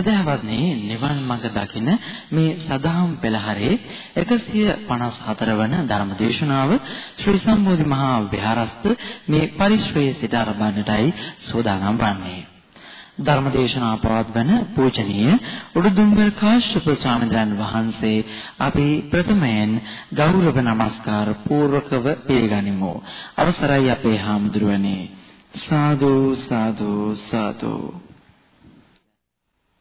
සදහවත්නි නිවන් මඟ දකින මේ සදාම් පෙළහරේ 154 වන ධර්ම දේශනාව ශ්‍රී සම්බෝධි මහා විහාරස්ත මේ පරිශ්‍රයේ සිට ආරම්භන්නටයි සූදානම් වන්නේ. ධර්මදේශනා පවත්වන පූජනීය උඩුදුම්බර කාශ්‍යප ස්වාමීන් වහන්සේ අපි ප්‍රථමයෙන් ගෞරව නමස්කාර පූර්වකව පිළිගනිමු. අවසරයි අපේ හාමුදුරුවනේ. සාදු සාදු සාදු.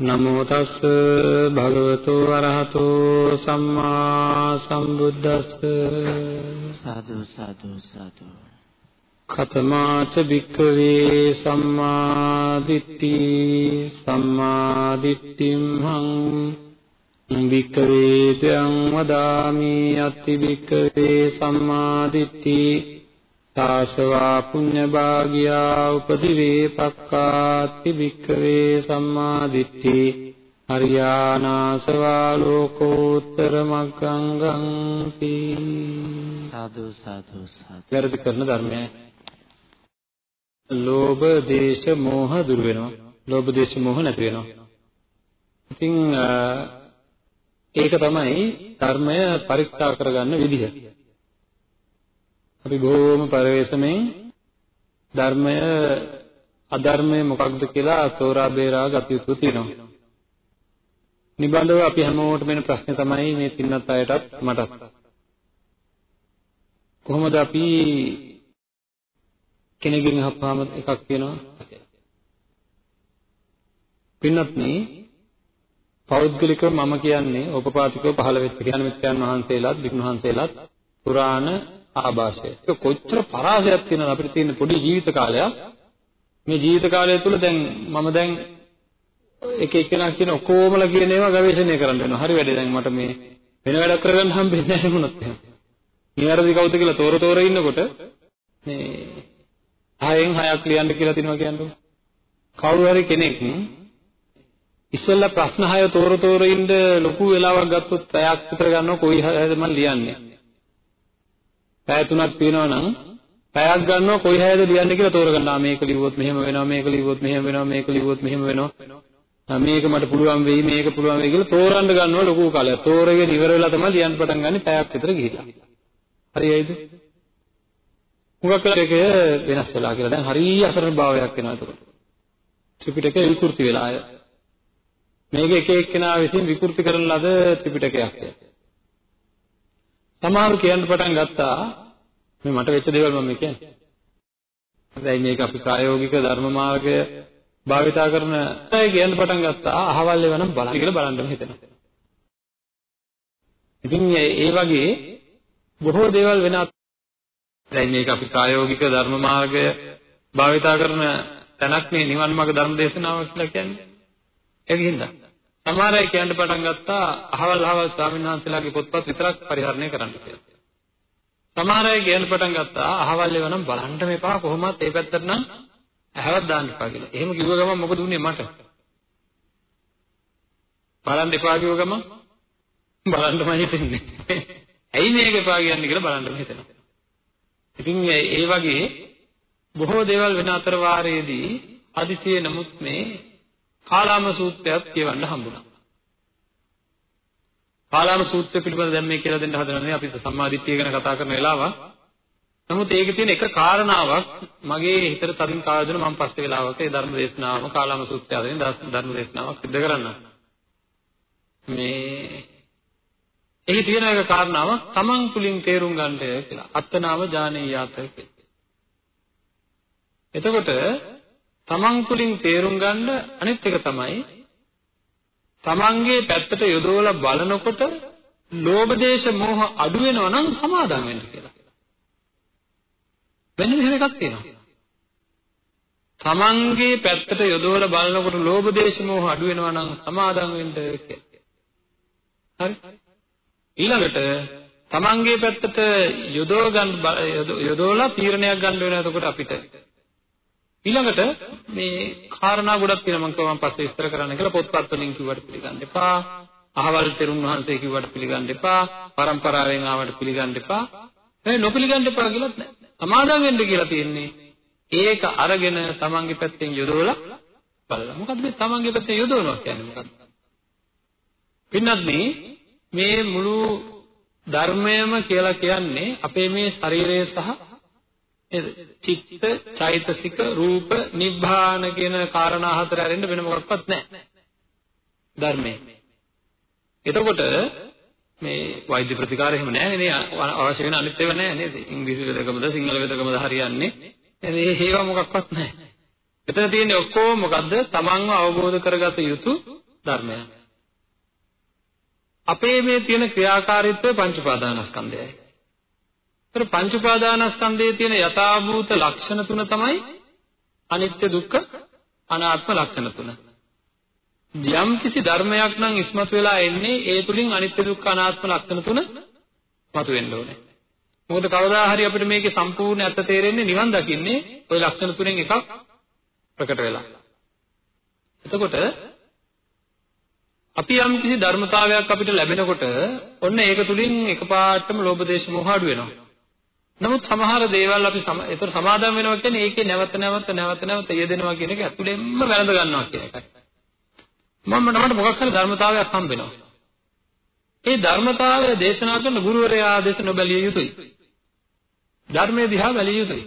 නමෝ තස් භගවතු වරහතෝ සම්මා සම්බුද්දස්ස. සාදු සාදු සාදු. කතමාච භික්ඛවේ සම්මා දිට්ඨි සම්මා දිට්ඨිම්හං භික්ඛවේ ත්‍යං වදාමි අත්ති භික්ඛවේ සම්මා දිට්ඨි සාසවා පුඤ්ඤ භාගියා උපදිවේ පක්කාති භික්ඛවේ සම්මා දිට්ඨි හරියානාසවා ලෝකෝත්තර මග්ගං ගන්ති සාදු සාදු සාදු. වැරදි කරන ධර්මයයි. ලෝභ දේශ මෝහ දුර වෙනවා. ලෝභ දේශ මෝහ නැති වෙනවා. ඉතින් ඒක තමයි ධර්මය පරික්ෂා කරගන්න විදිහ අපි බොහොම පරිවේශමෙන් ධර්මය අධර්මය මොකක්ද කියලා තෝරා බේරා ගත යුතු තියෙනවා. නිබඳව අපි හැමෝටම එන ප්‍රශ්නේ තමයි මේ පින්නත් අයටත් මටත්. කොහොමද අපි කෙනෙක්ගෙන් අහපුවාම එකක් කියනවා පින්නත් නේ පෞද්ගලිකව මම කියන්නේ ඕපපාතිකව පහළ වෙච්ච කියන මිත්‍යන් වහන්සේලාත් වික්ණු වහන්සේලාත් පුරාණ ආభాෂය. ඒක කොච්චර පරාසයක් තියෙනවද අපිට තියෙන පොඩි ජීවිත කාලයක්. මේ ජීවිත කාලය තුළ දැන් මම දැන් එක එක්කෙනා කියන ඔක්කොමලා කියන ඒවා ගවේෂණය කරන්න වෙනවා. හරි වැඩේ දැන් මට මේ වෙන වැඩක් කරගන්න හම්බෙන්නේ නැහැ වුණත් එහෙම. නිවැරදි කවුද කියලා තෝර තෝර ඉන්නකොට මේ හයෙන් හයක් ලියන්න කියලා තිනවා කියන්නේ. කවුරු හරි කෙනෙක් ඉස්සෙල්ලා ප්‍රශ්න හය තෝර තෝර ඉන්න ලොකු වෙලාවක් ගත්තොත් පැයක් විතර ගන්නවා කොයි හයද මම ලියන්නේ. පැය තුනක් තියෙනවා නම් පැයක් ගන්නවා කොයි හැයද ලියන්නේ කියලා තෝරගන්න. මේක ලිව්වොත් මෙහෙම වෙනවා, මේක ලිව්වොත් මෙහෙම වෙනවා, මේක ලිව්වොත් මෙහෙම වෙනවා. මේක මට පුළුවන් වෙයි, මේක පුළුවන් වෙයි කියලා තෝරන්න ගන්නවා ලොකු කාලයක්. තෝරගෙන ඉවර වෙලා තමයි ලියන්න පටන් ගන්න පැයක් විතර ගිහිලා. හරියයිද? හුඟක් එක වෙනස් වෙලා කියලා. දැන් හරිය අසරණ භාවයක් වෙනවා එතකොට. ත්‍රිපිටකය විකෘති වෙලා ආය. මේක එක එක්කෙනා විසින් විකෘති කරන ලද ත්‍රිපිටකයක්. සමහරු කියන්න පටන් ගත්තා මේ මට වෙච්ච දේවල් මම කියන්නේ. දැන් මේක අපි ප්‍රායෝගික ධර්ම මාර්ගය භාවිතා කරන අය කියන්න පටන් ගත්තා අහවල් ඒවා නම් බලන්න කියලා බලන්නම හිතෙනවා. ඉතින් ඒ වගේ බොහෝ දේවල් වෙන දැන් මේක අපි ප්‍රායෝගික ධර්ම මාර්ගය භාවිතා කරන තැනක් මේ නිවන් මාර්ග ධර්ම දේශනාව කියලා කියන්නේ. ඒකින්ද සමහර අය කියන්න පටන් ගත්තා අහවල් අහවල් ස්වාමීන් වහන්සේලාගේ පොත්පත් විතරක් පරිහරණය කරන්න කියලා. සමහර අය කියන්න පටන් ගත්තා අහවල් ඒවා නම් බලන්න මේපා කොහොමත් ඒ පැත්තට නම් ඇහවත් දාන්න එපා කියලා. එහෙම කිව්ව ගමන් මොකද උනේ මට? බලන්න එපා කිව්ව ගමන් බලන්නමයි හිතෙන්නේ. ඇයි මේක එපා කියන්නේ කියලා බලන්නම හිතෙනවා. ඉතින් ඒ වගේ බොහෝ දේවල් වෙන අතර වාරයේදී අදිසිය නමුත් මේ කාලාම සූත්‍රයත් කියවන්න හම්බුණා. කාලාම සූත්‍රය පිළිබඳව දැන් මේ කියලා දෙන්න හදනනේ අපි සම්මාදිට්ඨිය ගැන කතා කරන වෙලාව. නමුත් ඒකේ තියෙන එක කාරණාවක් මගේ හිතට තදින් කාවදෙන මම පස්සේ වෙලාවක ඒ ධර්ම දේශනාවම කාලාම සූත්‍රය අතරින් ධර්ම දේශනාවක් සිදු කරන්න. මේ එහි තියෙන එක කාරණාවක් තමන් තුලින් තේරුම් ගන්නට කියලා. අත්තනාම ඥානීයාත කියලා. එතකොට තමන් තුළින් තේරුම් ගන්න අනිත් එක තමයි තමන්ගේ පැත්තට යොදවලා බලනකොට ලෝභ දේශ මොහ අඩු වෙනවා නම් සමාදම් වෙන්න කියලා. වෙන මෙහෙම එකක් තියෙනවා. තමන්ගේ පැත්තට යොදවලා බලනකොට ලෝභ දේශ මොහ අඩු වෙනවා නම් සමාදම් වෙන්න කියලා. හරි? ඊළඟට තමන්ගේ පැත්තට යොදව ගන්න යොදවලා තීරණයක් ගන්න වෙනවා එතකොට අපිට ඊළඟට මේ කාරණා ගොඩක් තියෙනවා. මම කියවා මම පස්සේ විස්තර කරන්න කියලා පොත්පත් වලින් කිව්වට පිළිගන්න එපා. අහවල් තෙරුන් වහන්සේ කිව්වට පිළිගන්න එපා. පරම්පරාවෙන් ආවට පිළිගන්න එපා. ඒ නොපිළිගන්න එපා කියලාත් නෑ. සමාදම් වෙන්න කියලා තියෙන්නේ ඒක අරගෙන තමන්ගේ පැත්තෙන් යොදවලා බලලා. මොකද්ද මේ තමන්ගේ පැත්තෙන් යොදවනවා කියන්නේ මොකද්ද? පින්නත් මේ මුළු ධර්මයම කියලා කියන්නේ අපේ මේ ශරීරය සහ නේද? චිත්ත, චෛතසික, රූප, නිබ්බාන කියන කාරණා හතර ඇරෙන්න වෙන මොකක්වත් නැහැ. ධර්මයේ. එතකොට මේ වෛද්‍ය ප්‍රතිකාර එහෙම නැහැ නේ අවශ්‍ය වෙන අනිත් ඒවා නැහැ නේද? ඉංග්‍රීසි වේදකමද සිංහල වේදකමද හරියන්නේ. මේ හේවා මොකක්වත් නැහැ. එතන තියෙන්නේ ඔක්කොම මොකද්ද? තමන්ව අවබෝධ කරගත යුතු ධර්මයක්. අපේ මේ තියෙන ක්‍රියාකාරීත්වය පංච උපාදානස්කන්ධයයි. ඒතර පංච උපාදානස්කන්ධයේ තියෙන යථාභූත ලක්ෂණ තුන තමයි අනිත්‍ය දුක්ඛ අනාත්ම ලක්ෂණ තුන. යම් කිසි ධර්මයක් නම් ඉස්මතු වෙලා එන්නේ ඒ තුලින් අනිත්‍ය දුක්ඛ අනාත්ම ලක්ෂණ තුන මතුවෙන්න ඕනේ. මොකද කවදා හරි අපිට මේකේ සම්පූර්ණ ඇත්ත තේරෙන්නේ නිවන් දකින්නේ ওই ලක්ෂණ තුනෙන් එකක් ප්‍රකට වෙලා. එතකොට අපි යම් කිසි ධර්මතාවයක් අපිට ලැබෙනකොට ඔන්න ඒක තුලින් එකපාරටම ලෝභ දේශ මොහ අඩු වෙනවා. නමුත් සමහර දේවල් අපි ඒතර සමාදම් වෙනවා කියන්නේ ඒකේ නැවත නැවත නැවත නැවත යෙදෙනවා කියන එක ඇතුළෙන්ම වැළඳ ගන්නවා කියන එකයි. මම මට මොකක් හරි ධර්මතාවයක් හම්බෙනවා. ඒ ධර්මතාවය දේශනා කරන ගුරුවරයා දේශ නොබැලිය යුතුයි. ධර්මයේ දිහා බැලිය යුතුයි.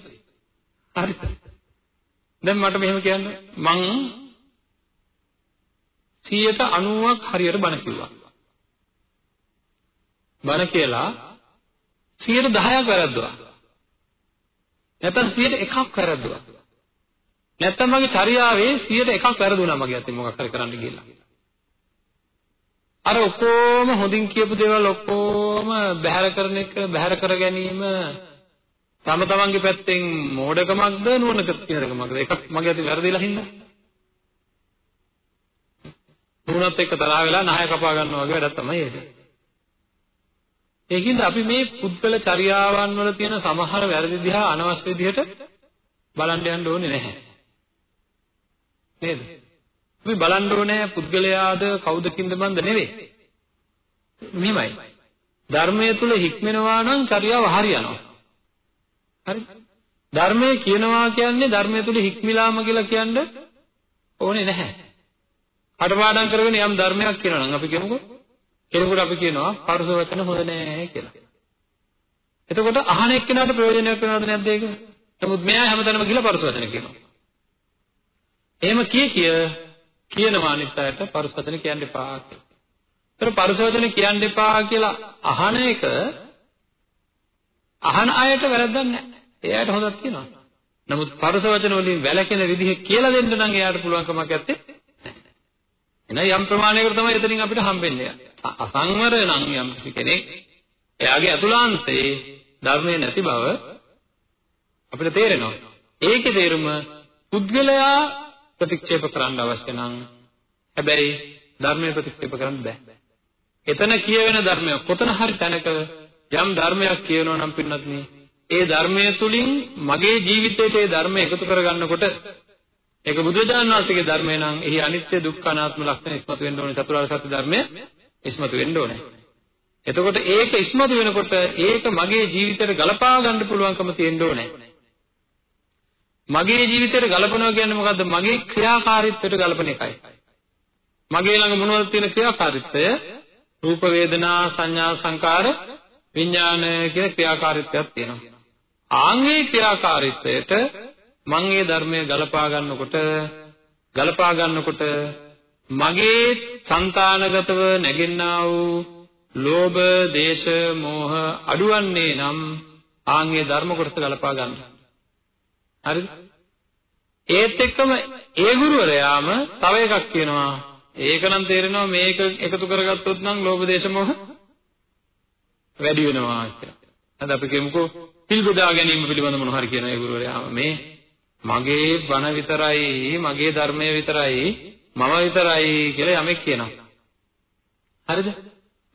හරිද? දැන් මට මෙහෙම කියන්න මං 190ක් හරියට බණ කිව්වා. බණ කියලා 110ක් වැරද්දුවා. නැත්නම් 101ක් වැරද්දුවා. නැත්නම් මගේ චර්යාවේ 101ක් වැරදුනා මගේ අතින් මොකක් හරි කරන්න ගිහලා. අර ඔක්කොම හොඳින් කියපු දේවල් ඔක්කොම බැහැර කරන එක බැහැර කර ගැනීම තම තමන්ගේ පැත්තෙන් මෝඩකමක්ද නුවණක තියෙනකමක්ද එකක් මගේ අතින් වැරදිලා හින්දා නුනත් එක්ක තරහ වෙලා නාය කපා ගන්නවා වගේ වැඩක් තමයි ඒක. ඒකින්ද අපි මේ පුද්ගල චර්යාවන් වල තියෙන සමහර වැරදි දිහා අනවශ්‍ය විදිහට බලන්න යන්න ඕනේ නැහැ. නේද? අපි බලන්න ඕනේ පුද්ගලයාද කවුද කින්ද මන්ද නෙවෙයි. මෙහෙමයි. ධර්මයේ තුල හික්මෙනවා නම් චර්යාව හරියනවා. හරි? ධර්මයේ කියනවා කියන්නේ ධර්මයේ තුල හික්මිලාම කියලා කියන්න ඕනේ නැහැ. කටපාඩම් කරගෙන යම් ධර්මයක් කියනවා නම් අපි කියමුකෝ කෙනෙකුට අපි කියනවා පරුස වචන හොඳ නෑ කියලා. එතකොට අහන එක්කෙනාට ප්‍රයෝජනයක් වෙනවද නැද්ද ඒක? නමුත් මෙයා හැමතැනම ගිහලා පරුස වචන කියනවා. එහෙම කිය කිය කියනවා අනිත් අයට පරුස වචන කියන්න එපා කියලා. ඒතර පරුස වචන කියන්න එපා කියලා අහන එක අහන අයට වැරද්දක් නැහැ. ඒ අයට හොඳක් කියනවා. නමුත් පරුස වචන වලින් වැළකෙන විදිහ කියලා දෙන්න නම් එයාට පුළුවන්කමක් නැත්තේ එහෙනම් යම් ප්‍රමාණයකට තමයි එතනින් අපිට හම්බෙන්නේ. අසංවර නම් යම් කෙනෙක් එයාගේ අතුලාන්තයේ ධර්මයේ නැති බව අපිට තේරෙනවා. ඒකේ තේරුම පුද්ගලයා ප්‍රතික්ෂේප කරන්න අවශ්‍ය නම් හැබැයි ධර්මයේ ප්‍රතික්ෂේප කරන්න බෑ. එතන කියවෙන ධර්මය කොතන හරි තැනක යම් ධර්මයක් කියනවා නම් පින්නත් ඒ ධර්මය තුලින් මගේ ජීවිතයට ඒ ධර්මය එකතු කරගන්නකොට ඒක බුදුරජාණන් වහන්සේගේ ධර්මය නම් එහි අනිත්‍ය දුක්ඛ අනාත්ම ලක්ෂණ ඉස්මතු වෙන්න ඕනේ චතුරාර්ය සත්‍ය ධර්මය ඉස්මතු වෙන්න ඕනේ. එතකොට ඒක ඉස්මතු වෙනකොට ඒක මගේ ජීවිතයට ගලපා ගන්න පුළුවන්කම තියෙන්න ඕනේ. මගේ ජීවිතයට ගලපනවා කියන්නේ මොකද්ද? මගේ ක්‍රියාකාරීත්වයට ගලපන එකයි. මගේ ළඟ මොනවද තියෙන ක්‍රියාකාරීත්වය? රූප වේදනා සංඥා සංකාර විඥාන කියන ක්‍රියාකාරීත්වයක් තියෙනවා. ආන්ගේ ක්‍රියාකාරීත්වයට මම මේ ධර්මය ගලපා ගන්නකොට ගලපා ගන්නකොට මගේ సంతානගතව නැගෙන්නා වූ ලෝභ, දේශ, මෝහ අඩුවන්නේ නම් ආන්ගේ ධර්ම කොටස ගලපා ගන්න. හරිද? ඒත් එක්කම ඒ ගුරුවරයාම තව එකක් කියනවා. ඒක නම් තේරෙනවා මේක එකතු කරගත්තොත් නම් ලෝභ දේශ මොහ වැඩි වෙනවා කියලා. අද අපි කියමුකෝ පිළිබදා ගැනීම පිළිබඳ මොන හරි කියන ඒ ගුරුවරයා මේ මගේ බණ විතරයි මගේ ධර්මය විතරයි මම විතරයි කියලා යමෙක් කියනවා. හරිද?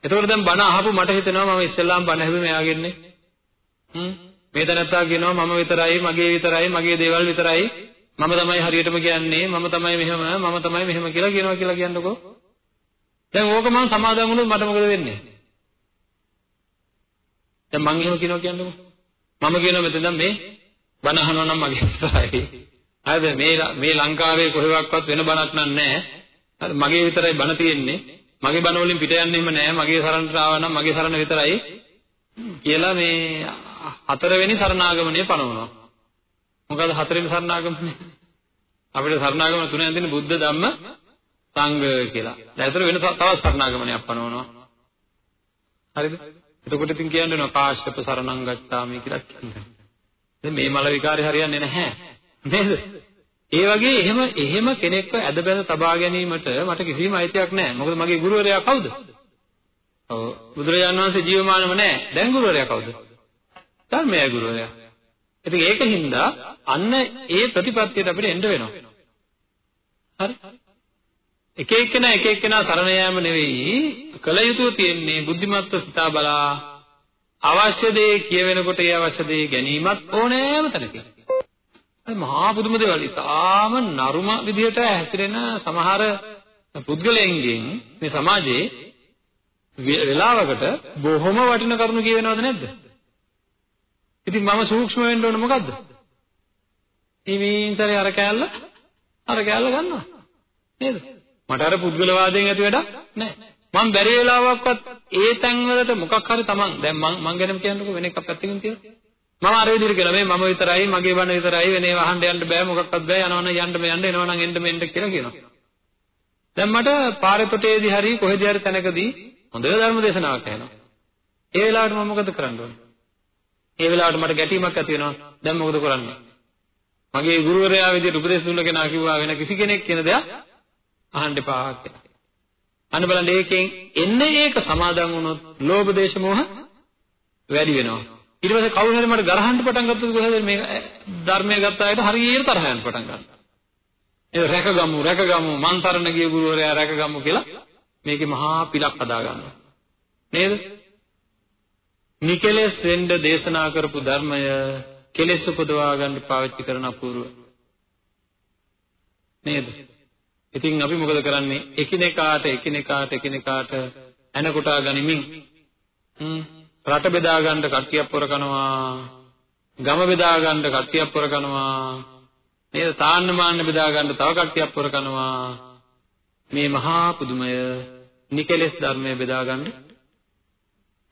එතකොට දැන් බණ අහපු මට හිතෙනවා මම ඉස්සෙල්ලාම බණ ඇහුවේ මෙයාගෙන්නේ. හ්ම් මේ තැනත්තා කියනවා මම විතරයි මගේ විතරයි මගේ දේවල් විතරයි මම තමයි හරියටම කියන්නේ මම තමයි මෙහෙම මම තමයි මෙහෙම කියලා කියනවා කියලා කියන්නකෝ. දැන් ඕක මම සමාදන් වුණොත් මට මොකද වෙන්නේ? දැන් මං එහෙම කියනවා කියන්නකෝ. මම කියනවා මෙතන දැන් මේ බණ අහනවා නම් මගේ විතරයි. හරිද? මේ මේ ලංකාවේ කොහෙවත් වෙන බණක් නැහැ. හරි මගේ විතරයි බණ තියෙන්නේ. මගේ බණ වලින් පිට යන්නෙම නැහැ. මගේ සරණට ආවා නම් මගේ සරණ විතරයි කියලා මේ හතරවෙනි සරණාගමණය පනවනවා. මොකද හතරවෙනි සරණාගමණය? අපිට සරණාගමන තුනෙන් තියෙන බුද්ධ ධම්ම සංඝ කියලා. දැන් ඒතර වෙන තවත් සරණාගමනයක් පනවනවා. හරිද? එතකොට ඉතින් කියන්නේ කාශ්‍යප සරණං ගච්ඡාමි කියලා කියන්නේ. දැන් මේ මල විකාරය හරියන්නේ නැහැ. නේද? ඒ වගේ එහෙම එහෙම කෙනෙක්ව ඇද බැඳ තබා ගැනීමට මට කිසිම අයිතියක් නැහැ. මොකද මගේ ගුරුවරයා කවුද? ඔව් බුදුරජාණන් වහන්සේ ජීවමානව නැහැ. දැන් ගුරුවරයා කවුද? ධර්මයේ ගුරුවරයා. ඉතින් ඒකින්ද අන්න ඒ ප්‍රතිපත්තියට අපිට එන්න වෙනවා. හරි? එක එක්කෙනා එක එක්කෙනා සරණ යාම නෙවෙයි කල යුතුය තියෙන්නේ බුද්ධිමත්ව සිතා බලා අවශ්‍ය දේ කියවෙනකොට ඒ අවශ්‍ය දේ ගැනීමත් ඕනෑම තැනකින්. මහා පුදුම දේවල්. ඉතාලම නරුම විදිහට හැසිරෙන සමහර පුද්ගලයන්ගෙන් මේ සමාජයේ වෙලාවකට බොහොම වටින කරුණු කියවෙනවද නැද්ද? ඉතින් මම සූක්ෂම වෙන්න ඕන මොකද්ද? ඉමින්තරේ අර කෑල්ල අර කෑල්ල ගන්නවා. නේද? මට අර පුද්ගලවාදයෙන් ඇති වැඩක් නැහැ. මම බැරි වෙලාවක්වත් ඒ තැන් වලට මොකක් හරි තමන් දැන් මං මං ගැනම කියන්නකෝ වෙන එකක් පැත්තකින් තියලා. මම අර විදිහට කියලා මේ මම විතරයි මගේ බණ විතරයි වෙනේ වහන්න යන්න බෑ මොකක්වත් බෑ යනවනම් යන්න මේ යන්න එනවනම් එන්න මෙන්න කියලා කියනවා. දැන් මට පාරේ තොටේදී හරි කොහෙදී හරි තැනකදී හොඳ ධර්ම දේශනාවක් ඇහෙනවා. ඒ වෙලාවට මම මොකද කරන්න ඕනේ? ඒ වෙලාවට මට ගැටීමක් ඇති වෙනවා. දැන් මොකද කරන්නේ? මගේ ගුරුවරයා විදිහට උපදේශ දුන්න කෙනා කිව්වා වෙන කිසි කෙනෙක් කියන දෙයක් අහන්න එපා කියලා. අන්න බලන්න ඒකෙන් එන්නේ ඒක සමාදන් වුණොත් ලෝභ දේශ මොහ වැඩි වෙනවා. ඊට පස්සේ කවුරු හරි මට ගරහන්න පටන් ගත්තොත් කොහෙද මේ ධර්මය ගත්ත අයට හරියට තරහ යන පටන් ගන්නවා. ඒ රැකගමු රැකගමු මං තරණ ගිය ගුරුවරයා රැකගමු කියලා මේකේ මහා පිලක් හදා ගන්නවා. නේද? නිකලෙස් වෙන්න දේශනා කරපු ධර්මය කෙලෙස් උපදවා ගන්න පාවිච්චි කරන අපූර්ව නේද? ඉතින් අපි මොකද කරන්නේ? එකිනෙකාට එකිනෙකාට එකිනෙකාට ඇන කොටා ගනිමින් රට බෙදා ගන්න කට්ටියක් පොර කනවා. ගම බෙදා ගන්න කට්ටියක් පොර කනවා. නේද? තාන්න මාන්න බෙදා ගන්න තව කට්ටියක් පොර කනවා. මේ මහා පුදුමය නිකලෙස් ධර්මය බෙදා ගන්න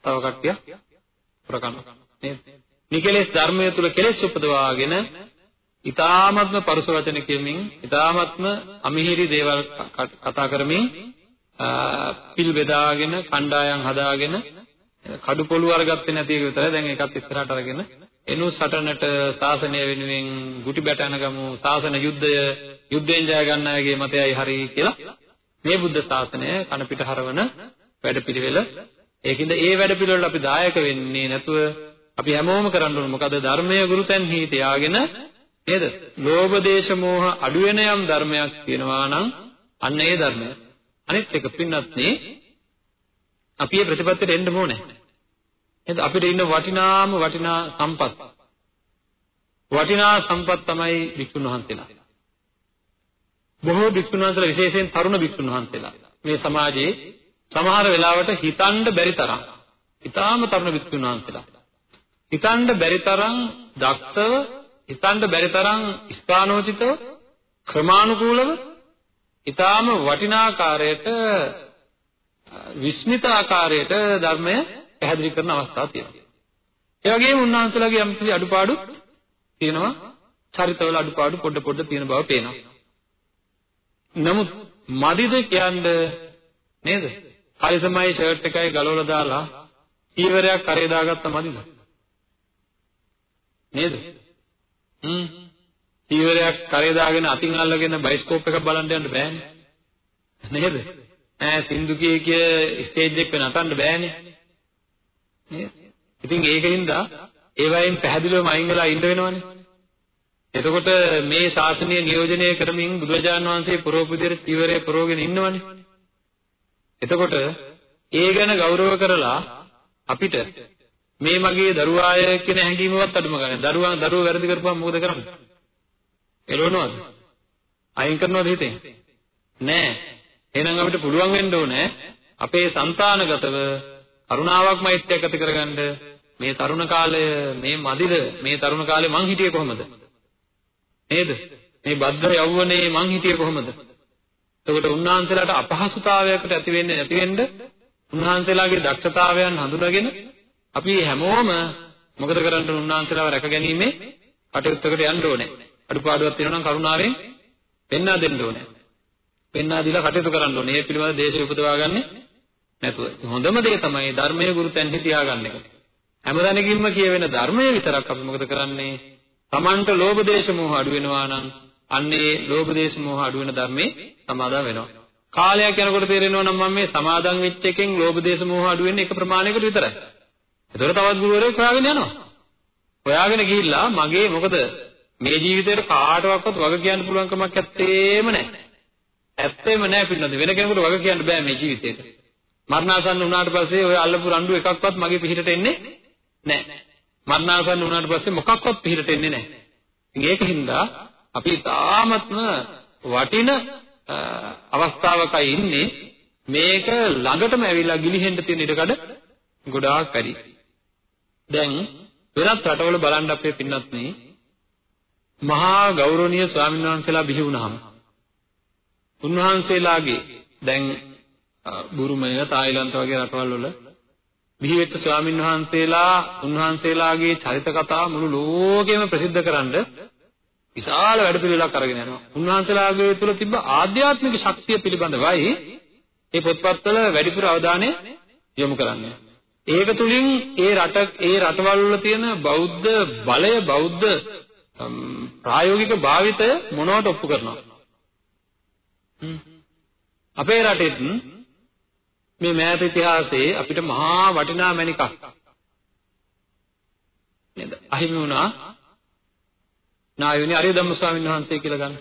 තව කට්ටියක් පොර කනවා. නේද? නිකලෙස් ධර්මය තුල කෙලෙස් උපදවාගෙන ඊ타ත්ම පරුස වචන කියමින් ඊ타ත්ම අමිහිරි දේවල් කතා කරමින් පිල් බෙදාගෙන කණ්ඩායම් හදාගෙන කඩු පොළු අරගත්තේ නැති එක විතරයි දැන් ඒකත් ඉස්සරහට අරගෙන එනු සටනට ශාසනය වෙනුවෙන් ගුටි බැට යන ගමු ශාසන යුද්ධය යුද්ධයෙන් ජය ගන්න අයගේ මතයයි හරි කියලා මේ බුද්ධ ශාසනය කන පිට හරවන වැඩපිළිවෙල ඒකින්ද ඒ වැඩපිළිවෙල අපි දායක වෙන්නේ නැතුව අපි හැමෝම කරන්න ඕන මොකද ධර්මයේ ගුරුතැන්හි තියාගෙන නේද? ලෝභ දේශ මොහ අඩු වෙන යම් ධර්මයක් තියෙනවා නම් අන්න ඒ ධර්මය. අනිත් එක පින්නත් නේ අපි මේ ප්‍රතිපත්තියට එන්න ඕනේ. නේද? අපිට ඉන්න වටිනාම වටිනා සම්පත්. වටිනා සම්පත් තමයි වික්ෂුන් වහන්සේලා. බොහෝ වික්ෂුන් වහන්සේලා විශේෂයෙන් තරුණ වික්ෂුන් වහන්සේලා. මේ සමාජයේ සමහර වෙලාවට හිතන්න බැරි තරම් ඊටාම තරුණ වික්ෂුන් වහන්සේලා. හිතන්න බැරි තරම් දක්ෂව හිතන්න බැරි තරම් ස්ථානෝචිතව ක්‍රමානුකූලව ඊටාම වටිනාකාරයට විස්මිත ආකාරයට ධර්මය පැහැදිලි කරන අවස්ථා තියෙනවා. ඒ වගේම උන්වහන්සේලාගේ යම් කිසි අඩුපාඩු තියෙනවා. චරිතවල අඩුපාඩු පොඩ පොඩ තියෙන බව පේනවා. නමුත් මදිද කියන්නේ නේද? කලිසමයි ෂර්ට් එකයි ගලවලා දාලා ඊවරයක් කරේ දාගත්ත මදිද? නේද? හ්ම් චීවරයක් කරේ දාගෙන අතින් අල්ලගෙන බයිස්කෝප් එකක් බලන්න යන්න බෑනේ. නේද? ඈ සින්දු කිය කිය ස්ටේජ් එක නටන්න බෑනේ. නේද? ඉතින් ඒකින්ද ඒවයින් පැහැදිලිවම අයින් වෙලා ඉන්න වෙනවනේ. එතකොට මේ ශාසනය නියෝජනය කරමින් බුදුරජාන් වහන්සේ පුරෝපදිර චීවරය පුරවගෙන ඉන්නවනේ. එතකොට ඒ ගැන ගෞරව කරලා අපිට මේ මගේ දරුවාය කියන හැඟීමවත් අඩුම ගන්න. දරුවා දරුවෝ වැරදි කරපුවම මොකද කරන්නේ? එළවනවද? අයින් කරනවද හිතෙන්? නෑ. එහෙනම් අපිට පුළුවන් වෙන්න ඕනේ අපේ సంతානගතව කරුණාවක් මෛත්‍රියක් ඇති කරගන්න. මේ තරුණ කාලය මේ මදිද? මේ තරුණ කාලේ මං හිටියේ කොහමද? නේද? මේ බද්ධ යෞවනයේ මං හිටියේ කොහමද? එතකොට උන්වහන්සේලාට අපහසුතාවයකට ඇති වෙන්නේ ඇති වෙන්න උන්වහන්සේලාගේ දක්ෂතාවයන් හඳුනාගෙන අපි හැමෝම මොකද කරන්න උන්වහන්සේලාව රැකගැනීමේ කටයුත්තකට යන්න ඕනේ. අඩුපාඩුවක් තියෙනවා නම් කරුණාවෙන් පෙන්වා දෙන්න ඕනේ. පෙන්වා දීලා කටයුතු කරන්න ඕනේ. මේ පිළිබඳ දේශය උපදවා ගන්න නැතුව. හොඳම දේ තමයි ධර්මයේ ගුරුතැන් හිතියාගන්න එක. හැමදැනකින්ම කියවෙන ධර්මයේ විතරක් අපි මොකද කරන්නේ? Tamanට ලෝභ දේශ මොහ අඩු වෙනවා නම් අන්නේ ලෝභ දේශ මොහ අඩු වෙන ධර්මයේ සමාදන් වෙනවා. කාලයක් යනකොට තේරෙනවා නම් මම මේ සමාදන් වෙච්ච එකෙන් ලෝභ දේශ මොහ අඩු වෙන්නේ එක ප්‍රමාණයකට විතරයි. ඒතර තවත් ගුරුවරයෙක් හොයාගෙන යනවා. හොයාගෙන ගිහිල්ලා මගේ මොකද මේ ජීවිතේට කාටවත් වග කියන්න පුළුවන් කමක් ඇත්තේම නැහැ. ඇත්තේම නැහැ පින්නද වෙන කෙනෙකුට වග කියන්න බෑ මේ ජීවිතේට. මරණාසන්න වුණාට පස්සේ ඔය අල්ලපු රණ්ඩු එකක්වත් මගේ පිහිටට එන්නේ නැහැ. මරණාසන්න වුණාට පස්සේ මොකක්වත් පිහිටට එන්නේ නැහැ. ඒකින්ද අපි තාමත්ම වටින අවස්ථාවකයි ඉන්නේ මේක ළඟටම ඇවිල්ලා ගිලිහෙන්න තියෙන ඉඩකඩ ගොඩාක් වැඩි. දැන් වෙනත් රටවල බලන්න අපේ පින්නත් නේ මහා ගෞරවනීය ස්වාමීන් වහන්සේලා බිහි වුණාම උන්වහන්සේලාගේ දැන් බුරුමය තායිලන්ත වගේ රටවල් වල බිහි වෙච්ච ස්වාමීන් වහන්සේලා උන්වහන්සේලාගේ චරිත කතා මුළු ලෝකෙම ප්‍රසිද්ධ කරන්න විශාල වැඩපිළිවෙලක් අරගෙන යනවා. උන්වහන්සේලාගේ තුල තිබ්බ ආධ්‍යාත්මික ශක්තිය පිළිබඳවයි මේ පොත්පත්වල වැඩිපුර අවධානය යොමු කරන්නේ. ඒක තුලින් ඒ රට ඒ රටවල් වල තියෙන බෞද්ධ බලය බෞද්ධ ප්‍රායෝගික භාවිතය මොනවට ඔප්පු කරනවා අපේ රටෙත් මේ මෑත ඉතිහාසයේ අපිට මහා වටිනා මණිකක් නේද අහිමි වුණා නායුනි අරියදම්ම ස්වාමීන් වහන්සේ කියලා ගන්න.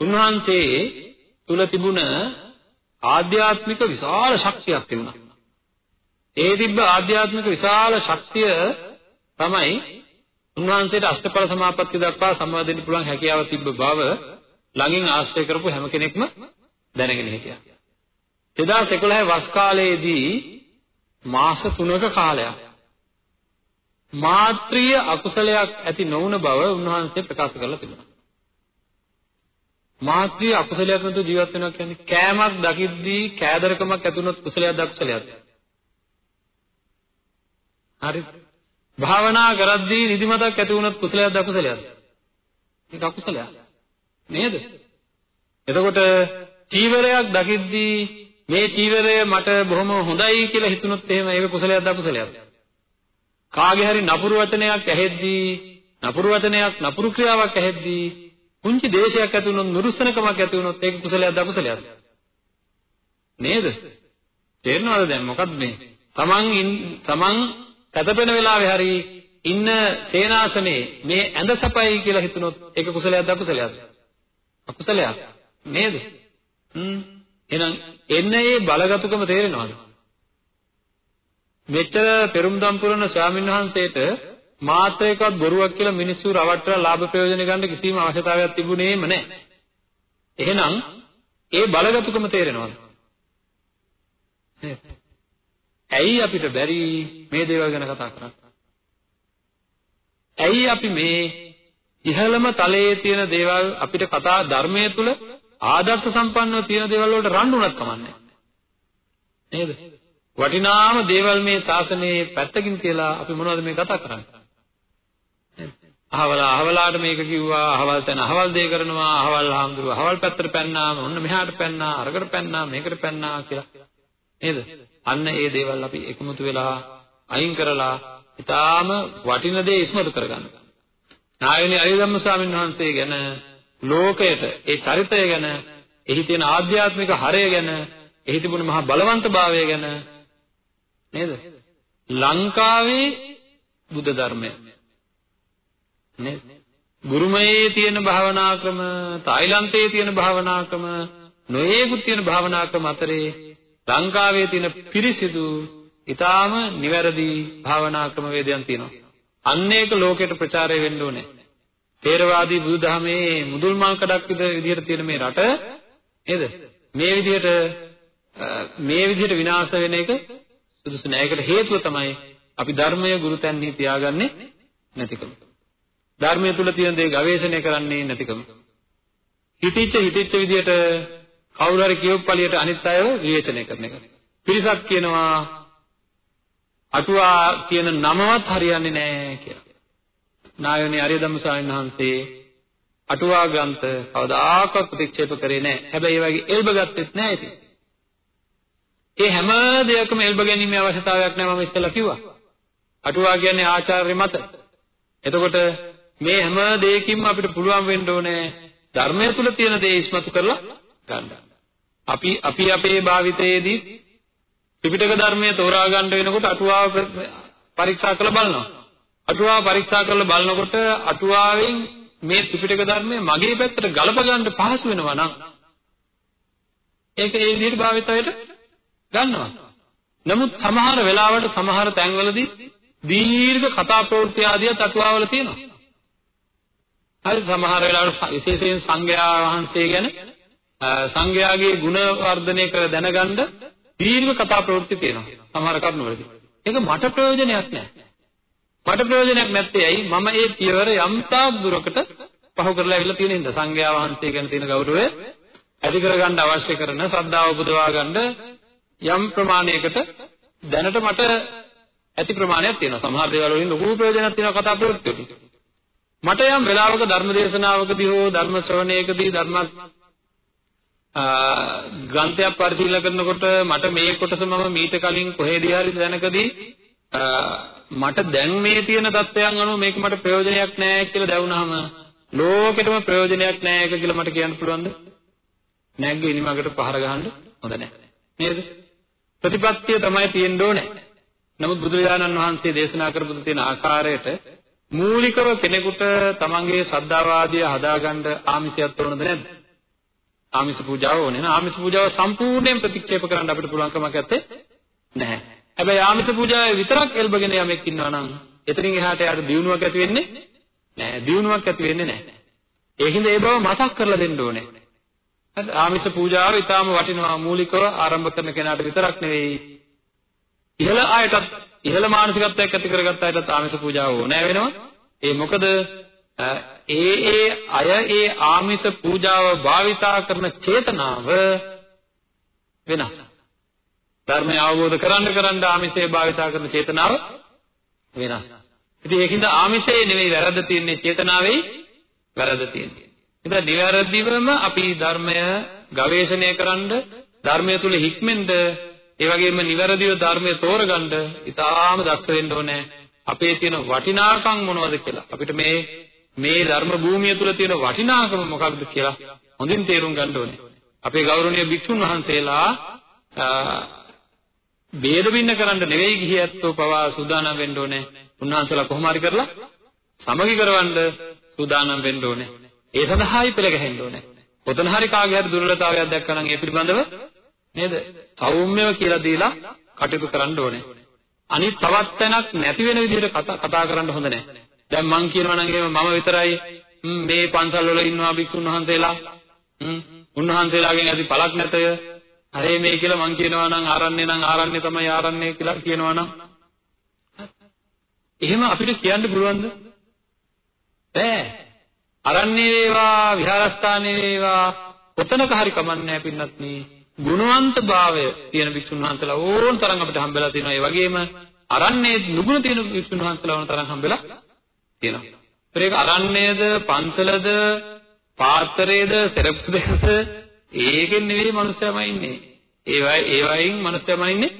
උන්වහන්සේ තුල තිබුණ ආධ්‍යාත්මික විශාල ශක්තියක් තිබුණා. ඒ තිබ්බ ආධ්‍යාත්මික විශාල ශක්තිය තමයි උන්වහන්සේට අෂ්ටඵල සමාපatti දක්වා සම්බන්ධ පුළුවන් හැකියාව තිබ්බ බව ළඟින් ආශ්‍රය කරපු හැම කෙනෙක්ම දැනගෙන හිටියා. 2011 වස් කාලයේදී මාස 3ක කාලයක් මාත්‍රිය අකුසලයක් ඇති නොවුන බව උන්වහන්සේ ප්‍රකාශ කරලා තිබුණා. මාත්‍රිය අකුසලයක් නැතුව ජීවත් වෙනවා කියන්නේ කෑමක් දකිද්දී කෑදරකමක් ඇති වුණොත් කුසලයක්ද අකුසලයක්ද? හරි. භාවනා කරද්දී නිදිමතක් ඇති වුණොත් කුසලයක්ද අකුසලයක්ද? ඒක අකුසලයක්. නේද? එතකොට චීවරයක් දකිද්දී මේ චීවරය මට බොහොම හොඳයි කියලා හිතුනොත් එහෙම ඒක කුසලයක්ද අකුසලයක්ද? කාගේ හරි නපුරු වචනයක් ඇහෙද්දී නපුරු වචනයක් නපුරු ක්‍රියාවක් ඇහෙද්දී පුංචි දේශයක් ඇති වුණොත් නුරුස්සනකමක් ඇති වුණොත් ඒක කුසලයක්ද අකුසලයක්ද? නේද? තේරෙනවද දැන් මොකද්ද මේ? තමන් තමන් කැතපෙන වෙලාවේ හරි ඉන්න සේනාසනේ මේ ඇඳ සපයි කියලා හිතුනොත් ඒක කුසලයක්ද අකුසලයක්ද? අකුසලයක් නේද? හ්ම් එහෙනම් එන්නේ මේ බලගතුකම තේරෙනවද? මෙච්චර පෙරුම්දම් පුරන ස්වාමීන් වහන්සේට මාත්‍රයකවත් බොරුවක් කියලා මිනිස්සු රවට්ටලා ලාභ ප්‍රයෝජන ගන්න කිසිම අවශ්‍යතාවයක් තිබුණේම නැහැ. එහෙනම් ඒ බලගතුකම තේරෙනවද? නේද? ඇයි අපිට බැරි මේ දේවල් ගැන කතා කරන්න? ඇයි අපි මේ ඉහළම තලයේ තියෙන දේවල් අපිට කතා ධර්මයේ තුල ආදර්ශ සම්පන්නව තියෙන දේවල් වලට රණ්ඩුණක් කමන්නේ නේද? වටිනාම දේවල් මේ ශාසනයේ පැත්තකින් තියලා අපි මොනවද මේ කතා කරන්නේ? අහවලා අහවලාට මේක කිව්වා අහවල් තැන අහවල් දේ කරනවා අහවල් හාමුදුරුවෝ අහවල් පැත්තට පැන්නා ඔන්න මෙහාට පැන්නා අරකට පැන්නා මේකට පැන්නා කියලා නේද අන්න ඒ දේවල් අපි එකමුතු වෙලා අයින් කරලා ඊටාම වටින දේ ඉස්මතු කරගන්න නායනි අරියධම්ම ස්වාමීන් වහන්සේ ගැන ලෝකයට ඒ චරිතය ගැන එහි තියෙන ආධ්‍යාත්මික හරය ගැන එහි තිබුණ මහා බලවන්තභාවය ගැන නේද? ලංකාවේ බුද්ධ ධර්මය නේද? බුරුමයේ තියෙන භාවනා ක්‍රම, තායිලන්තයේ තියෙන භාවනා ක්‍රම, නොයේකුත් තියෙන භාවනා ක්‍රම අතරේ ලංකාවේ තියෙන පිරිසිදු, ඊටාම නිවැරදි භාවනා ක්‍රම වේදයන් තියෙනවා. අන්න ඒක ලෝකයට ප්‍රචාරය වෙන්න ඕනේ. තේරවාදී බුදුදහමේ මුදුල්මල් කඩක් විදිහට තියෙන මේ රට නේද? මේ විදිහට මේ විදිහට විනාශ වෙන එක සුදුසු නෑ. ඒකට හේතුව තමයි අපි ධර්මය ගුරුතැන්හි තියාගන්නේ නැතිකම. ධර්මය තුල තියෙන දේ ගවේෂණය කරන්නේ නැතිකම. හිතිච්ච හිතිච්ච විදිහට කවුරු හරි කියොත් පළියට අනිත් අයව විවේචනය කරන එක. පිරිසක් කියනවා අටුවා කියන නමවත් හරියන්නේ නැහැ කියලා. නායෝනි අරියදම්ම ස්වාමීන් වහන්සේ අටුවා ග්‍රන්ථ කවදාකවත් ප්‍රතික්ෂේප කරේ නැහැ. හැබැයි ඒ වගේ එල්බ ගත්තෙත් නැහැ ඉතින්. ඒ හැම දෙයකම එල්බ ගැනීමේ අවශ්‍යතාවයක් නැහැ මම ඉස්සෙල්ලා කිව්වා. අටුවා කියන්නේ ආචාර්ය මත. එතකොට මේ හැම දෙයකින්ම අපිට පුළුවන් වෙන්න ඕනේ ධර්මය තුල තියෙන දේ ඉස්මතු කරලා ගන්න. අපි අපි අපේ භාවිතයේදී ත්‍රිපිටක ධර්මයේ තෝරා ගන්න වෙනකොට අටුවාව පරීක්ෂා කරලා බලනවා. අටුවාව පරීක්ෂා කරලා බලනකොට අටුවාවෙන් මේ ත්‍රිපිටක ධර්මයේ මගේ පැත්තට ගලප ගන්න පහසු වෙනවා නම් ඒක ඒ විදිහට භාවිතයට ගන්නවා. නමුත් සමහර වෙලාවට සමහර තැන්වලදී දීර්ඝ කතා ප්‍රවෘත්ති ආදියත් අටුවාවල තියෙනවා. හරි සමහර වෙලාවට විශේෂයෙන් සංඝයා වහන්සේ ගැන සංඝයාගේ ගුණ වර්ධනය කර දැනගන්න දීර්ඝ කතා ප්‍රවෘත්ති තියෙනවා සමහර කරුණවලදී. ඒක මට ප්‍රයෝජනයක් නැහැ. මට ප්‍රයෝජනයක් නැත්තේ ඇයි? මම ඒ පියවර යම් තාක් දුරකට පහු කරලා ඇවිල්ලා තියෙන හින්දා සංඝයා වහන්සේ ගැන තියෙන ගෞරවය ඇති කරගන්න අවශ්‍ය කරන ශ්‍රද්ධාව උපදවා ගන්න යම් ප්‍රමාණයකට දැනට මට ඇති ප්‍රමාණයක් තියෙනවා. සමහර දේවල් වලින් ලොකු ප්‍රයෝජනයක් තියෙනවා කතා ප්‍රවෘත්ති වලින්. මට යම් වෙලාවක ධර්ම දේශනාවකදී හෝ ධර්ම ශ්‍රවණයකදී ධර්ම ග්‍රන්ථයක් පරිශීලනය කරනකොට මට මේ කොටස මම මීට කලින් කොහෙදී හරි දැනකදී මට දැන් මේ තියෙන தත්වයන් අනුව මේක මට ප්‍රයෝජනයක් නෑ කියලා දැවුනහම ලෝකෙටම ප්‍රයෝජනයක් නෑ ඒක කියලා මට කියන්න පුළුවන්ද? නැග්ග ඉනිමකට පහර ගහන්න හොඳ නෑ. නේද? ප්‍රතිපත්තිය තමයි තියෙන්න ඕනේ. නමුත් බුදුරජාණන් වහන්සේ දේශනා කරපු තියෙන ආකාරයට මූලිකව කෙනෙකුට තමන්ගේ ශ්‍රද්ධාවාදිය හදාගන්න ආමිෂයක් ඕනද නැද්ද? ආමිෂ පූජාව ඕනේ නේද? ආමිෂ පූජාව සම්පූර්ණයෙන් ප්‍රතික්ෂේප කරන්න අපිට පුළුවන් කමක් නැත්තේ නැහැ. හැබැයි ආමිෂ පූජාවේ විතරක් එල්බගෙන යමෙක් ඉන්නවා නම් එතනින් එහාට යාට දියුණුවක් ඇති වෙන්නේ නැහැ. දියුණුවක් ඇති වෙන්නේ නැහැ. ඒකින්ද ඒ බව මතක් කරලා දෙන්න ඕනේ. හරි ආමිෂ පූජාව ඊටාම වටිනවා මූලිකව ආරම්භ කරන කෙනාට විතරක් නෙවෙයි ඉහළ ආයතත් ඉහළ මානසිකත්වයක් ඇති කරගත්ත අයටත් ආමිෂ පූජාව ඕනෑ වෙනවා. ඒ මොකද ඒ ඒ අය ඒ ආමිෂ පූජාව භාවිතා කරන චේතනාව වෙනස්. ධර්මය අවබෝධ කරන්න කරන්න ආමිෂය භාවිතා කරන චේතනාව වෙනස්. ඉතින් ඒකින්ද ආමිෂයේ නෙවෙයි වැරද්ද තියෙන්නේ චේතනාවේ වැරද්ද තියෙන්නේ. ඉතින් නිවැරදිවම අපි ධර්මය ගවේෂණය කරන්න ධර්මය තුල හික්මෙන්ද ඒ වගේම නිවැරදිව ධර්මය තෝරගන්න ඉතාලම දක්ෂ වෙන්න ඕනේ. අපේ තියෙන වටිනාකම් මොනවද කියලා. අපිට මේ මේ ධර්ම භූමිය තුල තියෙන වටිනාකම මොකක්ද කියලා හොඳින් තේරුම් ගන්න ඕනේ. අපේ ගෞරවනීය භික්ෂුන් වහන්සේලා ભેද බින්න කරන්න නෙවෙයි ගිහියැත්තෝ පවා සූදානම් වෙන්න ඕනේ. උන්වහන්සේලා කොහොම හරි කරලා සමගි කරවන්න සූදානම් වෙන්න ඕනේ. ඒ සඳහායි පෙළ ගැහෙන්න ඕනේ. කොතන හරි කාගේ හරි දුර්වලතාවයක් දැක්කම ඒ පිළිබඳව නේද? සෞම්‍යව කියලා දීලා කටයුතු කරන්න ඕනේ. අනිත් තවත් තැනක් නැති වෙන විදිහට කතා කරන්න හොඳ නැහැ. දැන් මං කියනවා නම් එහෙම මම විතරයි මේ පන්සල් වල ඉන්නවා භික්ෂුන් වහන්සේලා. උන්වහන්සේලාගෙන් ඇති පළක් නැතය. හරි මේ කියලා මං කියනවා නම් ආරණ්‍ය නම් ආරණ්‍ය තමයි ආරණ්‍ය කියලා කියනවා නම් එහෙම අපිට කියන්න පුළුවන්ද? බෑ. අරණ්‍ය වේවා විහාරස්ථානේ වේවා කොතනක හරි කමන්නේ නැහැ පින්නත් නේ. ගුණවන්තභාවය තියෙන වික්ෂුන් වහන්සේලා ඕන තරම් අපිට හම්බෙලා තියෙනවා. ඒ වගේම අරණ්‍යයේ නුගුණ තියෙන වික්ෂුන් වහන්සේලා ඕන තරම් හම්බෙලා තියෙනවා. ඒක අරණ්‍යයද, පන්සලද, පාත්‍රයේද, සෙරප්පුද ඒකෙන් නෙවෙයි මනුස්සයම ඉන්නේ. ඒවයි ඒවයින් මනුස්සයම ඉන්නේ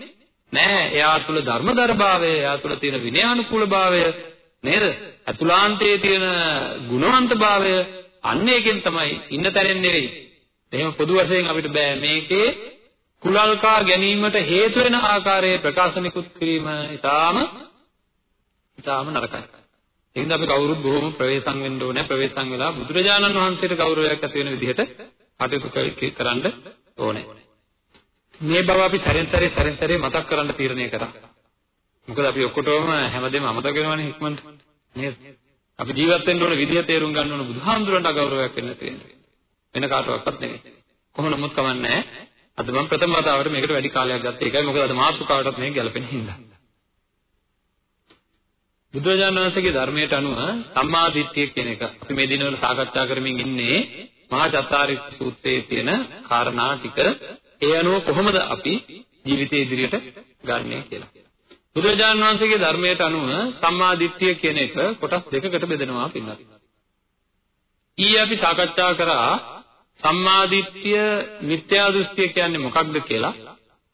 නෑ. එයා තුල ධර්මදරභාවය, එයා තුල තියෙන විනයානුකූලභාවය නේද? අතුලාන්තයේ තියෙන ගුණවන්තභාවය අන්න එකෙන් තමයි ඉන්න තැනෙන් නෙවෙයි. එහෙම පොදු වශයෙන් අපිට බෑ මේකේ කුලල්කා ගැනීමට හේතු වෙන ආකාරයේ ප්‍රකාශනිකුත් කිරීම ඊටාම ඊටාම නරකයි. ඒකින්ද අපි කවුරුත් බොහොම ප්‍රවේශම් වෙන්න ඕනේ. ප්‍රවේශම් වෙලා බුදුරජාණන් වහන්සේට ගෞරවයක් ඇති වෙන විදිහට කටයුතු කරන්න ඕනේ. මේ බව අපි සැරෙන් සැරේ සැරෙන් සැරේ මතක් කරන්න තීරණය කරා. මොකද අපි ඔක්කොටම හැමදේම අමතක වෙනවනේ ඉක්මනට. නේද? අපි ජීවත් වෙන්න ඕන විදිය තේරුම් ගන්න ඕන බුදුහාමුදුරන්ට අගෞරවයක් වෙන්න තියෙනවා. වෙන කාටවත් නෙවෙයි. කොහොම නමුත් කමන්නේ අද මම ප්‍රථම වතාවට මේකට වැඩි කාලයක් ගත්තා. ඒකයි මොකද අද මාතෘකාවටත් මේක ගැලපෙන හින්දා. බුදුරජාණන් වහන්සේගේ ධර්මයට අනුව සම්මා දිට්ඨිය කියන එක අපි මේ දිනවල සාකච්ඡා කරමින් ඉන්නේ මහා චත්තාරික සූත්‍රයේ තියෙන කාරණා ටික ඒ අනුව කොහොමද අපි ජීවිතේ ඉදිරියට ගන්නෙ කියලා. බුදුරජාණන් වහන්සේගේ ධර්මයට අනුව සම්මා දිට්ඨිය කියන එක කොටස් දෙකකට බෙදෙනවා පින්නත්. ඊයේ අපි සාකච්ඡා කරා සම්මා දිට්ඨිය මිත්‍යා දෘෂ්ටිය කියන්නේ මොකක්ද කියලා.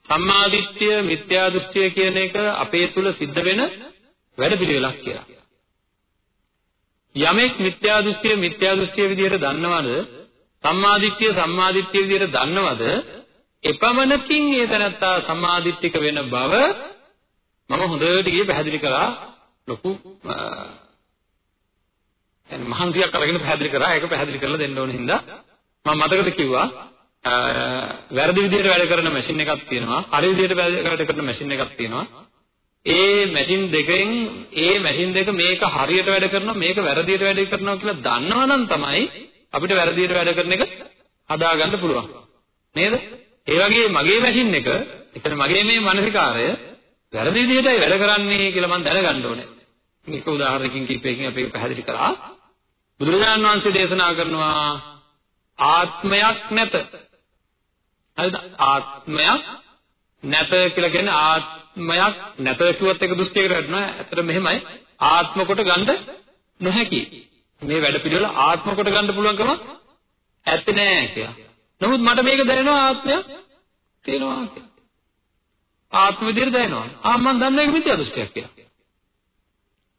සම්මා දිට්ඨිය මිත්‍යා දෘෂ්ටිය කියන එක අපේ තුල සිද්ධ වෙන වැඩපිළිවෙලක් කියලා. යමෙක් මිත්‍යා දෘෂ්ටිය මිත්‍යා දෘෂ්ටිය විදිහට දන්නවද සම්මා දිට්ඨිය සම්මා දිට්ඨිය විදිහට දන්නවද එපමණකින් ඒ තැනත්තා සම්මා දිට්ඨික වෙන බව මම හොඳට ගියේ පැහැදිලි කරා ලොකු يعني මහන්සියක් අරගෙන පැහැදිලි කරා ඒක පැහැදිලි කරලා දෙන්න ඕන හින්දා මම මතකද කිව්වා වැරදි විදිහට වැඩ කරන මැෂින් එකක් තියෙනවා හරි විදිහට වැඩ කරන මැෂින් එකක් තියෙනවා ඒ මැෂින් දෙකෙන් ඒ මැෂින් දෙක මේක හරියට වැඩ කරනවා මේක වැරදියට වැඩ කරනවා කියලා දන්නවනම් තමයි අපිට වැරදියට වැඩ කරන එක හදාගන්න පුළුවන් නේද ඒ වගේ මගේ මැෂින් එක එතන මගේ මේ මානසිකාරය වැරදි විදිහටයි වැඩ කරන්නේ කියලා මම දැනගන්න ඕනේ. මේක උදාහරණකින් කිව්වකින් අපි පැහැදිලි කරා. බුදුරජාණන් වහන්සේ දේශනා කරනවා ආත්මයක් නැත. හරිද? ආත්මයක් නැත කියලා කියන්නේ ආත්මයක් නැත කිව්වත් එක දෘෂ්ටියකට වැටෙනවා. ඇත්තට මෙහෙමයි ආත්ම කොට ගන්න නොහැකි. මේ වැඩ පිළිවෙල ආත්ම කොට ගන්න පුළුවන්කම ඇත්තේ නෑ කියලා. නමුත් මට මේක දැනෙනවා ආත්මයක් තියෙනවා කියලා. ආත්ම විදිහට දැනෙනවා. ආ මම දන්නවා ඒක මිත්‍යා දෘෂ්ටියක් කියලා.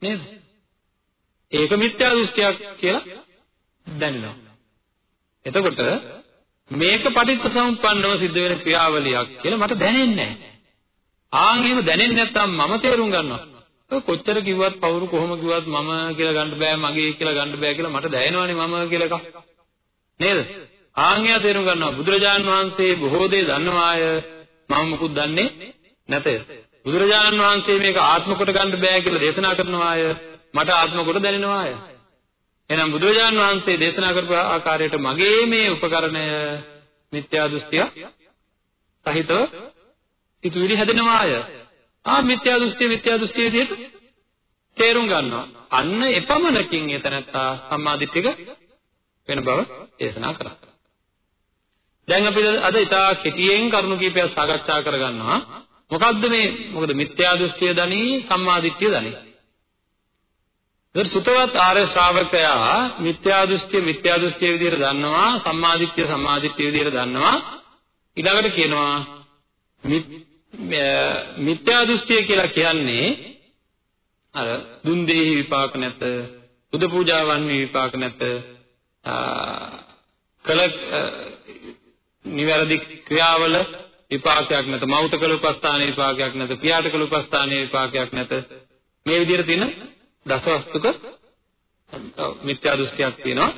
නේද? ඒක මිත්‍යා දෘෂ්ටියක් කියලා දැනෙනවා. එතකොට මේක පටිච්චසමුප්පන්නව සිද්ධ වෙන ක්‍රියාවලියක් කියලා මට දැනෙන්නේ නැහැ. ආන් එහෙම දැනෙන්නේ නැත්නම් මම තේරුම් ගන්නවා. ඔය කොච්චර කිව්වත් පවුරු කොහොම කිව්වත් මම කියලා ගන්න බෑ මගේ කියලා ගන්න බෑ කියලා මට දැනෙනවනේ මම කියලා එකක්. නේද? ආන්‍ය තේරුම් ගන්නවා බුදුරජාණන් වහන්සේ බොහෝ දේ දන්නවාය මම මුකුත් දන්නේ නැත. බුදුරජාණන් වහන්සේ මේක ආත්ම කොට ගන්න බෑ කියලා දේශනා කරනවාය මට ආත්ම කොට දැනෙනවාය. එහෙනම් බුදුරජාණන් වහන්සේ දේශනා කරපු ආකාරයට මගේ මේ උපකරණය මිත්‍යා දෘෂ්ටිය සහිතව ඉතුවිලි හැදෙනවාය. ආ මිත්‍යා දෘෂ්ටිය මිත්‍යා දෘෂ්ටිය විදිහට තේරුම් ගන්නවා. අන්න එපමණකින් එතනත්තා සම්මාදිට්ඨික වෙන බව දේශනා කරා. දැන් අපි අද ඉතා කෙටියෙන් කරුණු කීපයක් සාකච්ඡා කරගන්නවා. මොකද්ද මේ මොකද මිත්‍යා දෘෂ්ටිය දනි සම්මා දිට්ඨිය දනි. ඒත් සුතවත් ආර්ය ශ්‍රාවකයා මිත්‍යා දෘෂ්ටිය මිත්‍යා දෘෂ්ටිය විදිහට දන්නවා සම්මා දිට්ඨිය සම්මා දිට්ඨිය විදිහට දන්නවා. ඊළඟට කියනවා මිත්‍යා දෘෂ්ටිය කියලා කියන්නේ අර දුන් දෙහි විපාක නැත බුද පූජාවන් විපාක නැත කල නිවැරදි ක්‍රියාවල විපාකයක් නැත මෞත කළ උපස්ථානයේ විපාකයක් නැත පියාට කළ උපස්ථානයේ විපාකයක් නැත. මේ විදිහට තියෙන දසවස්තුක මිත්‍යා දෘෂ්ටියක් තියෙනවා.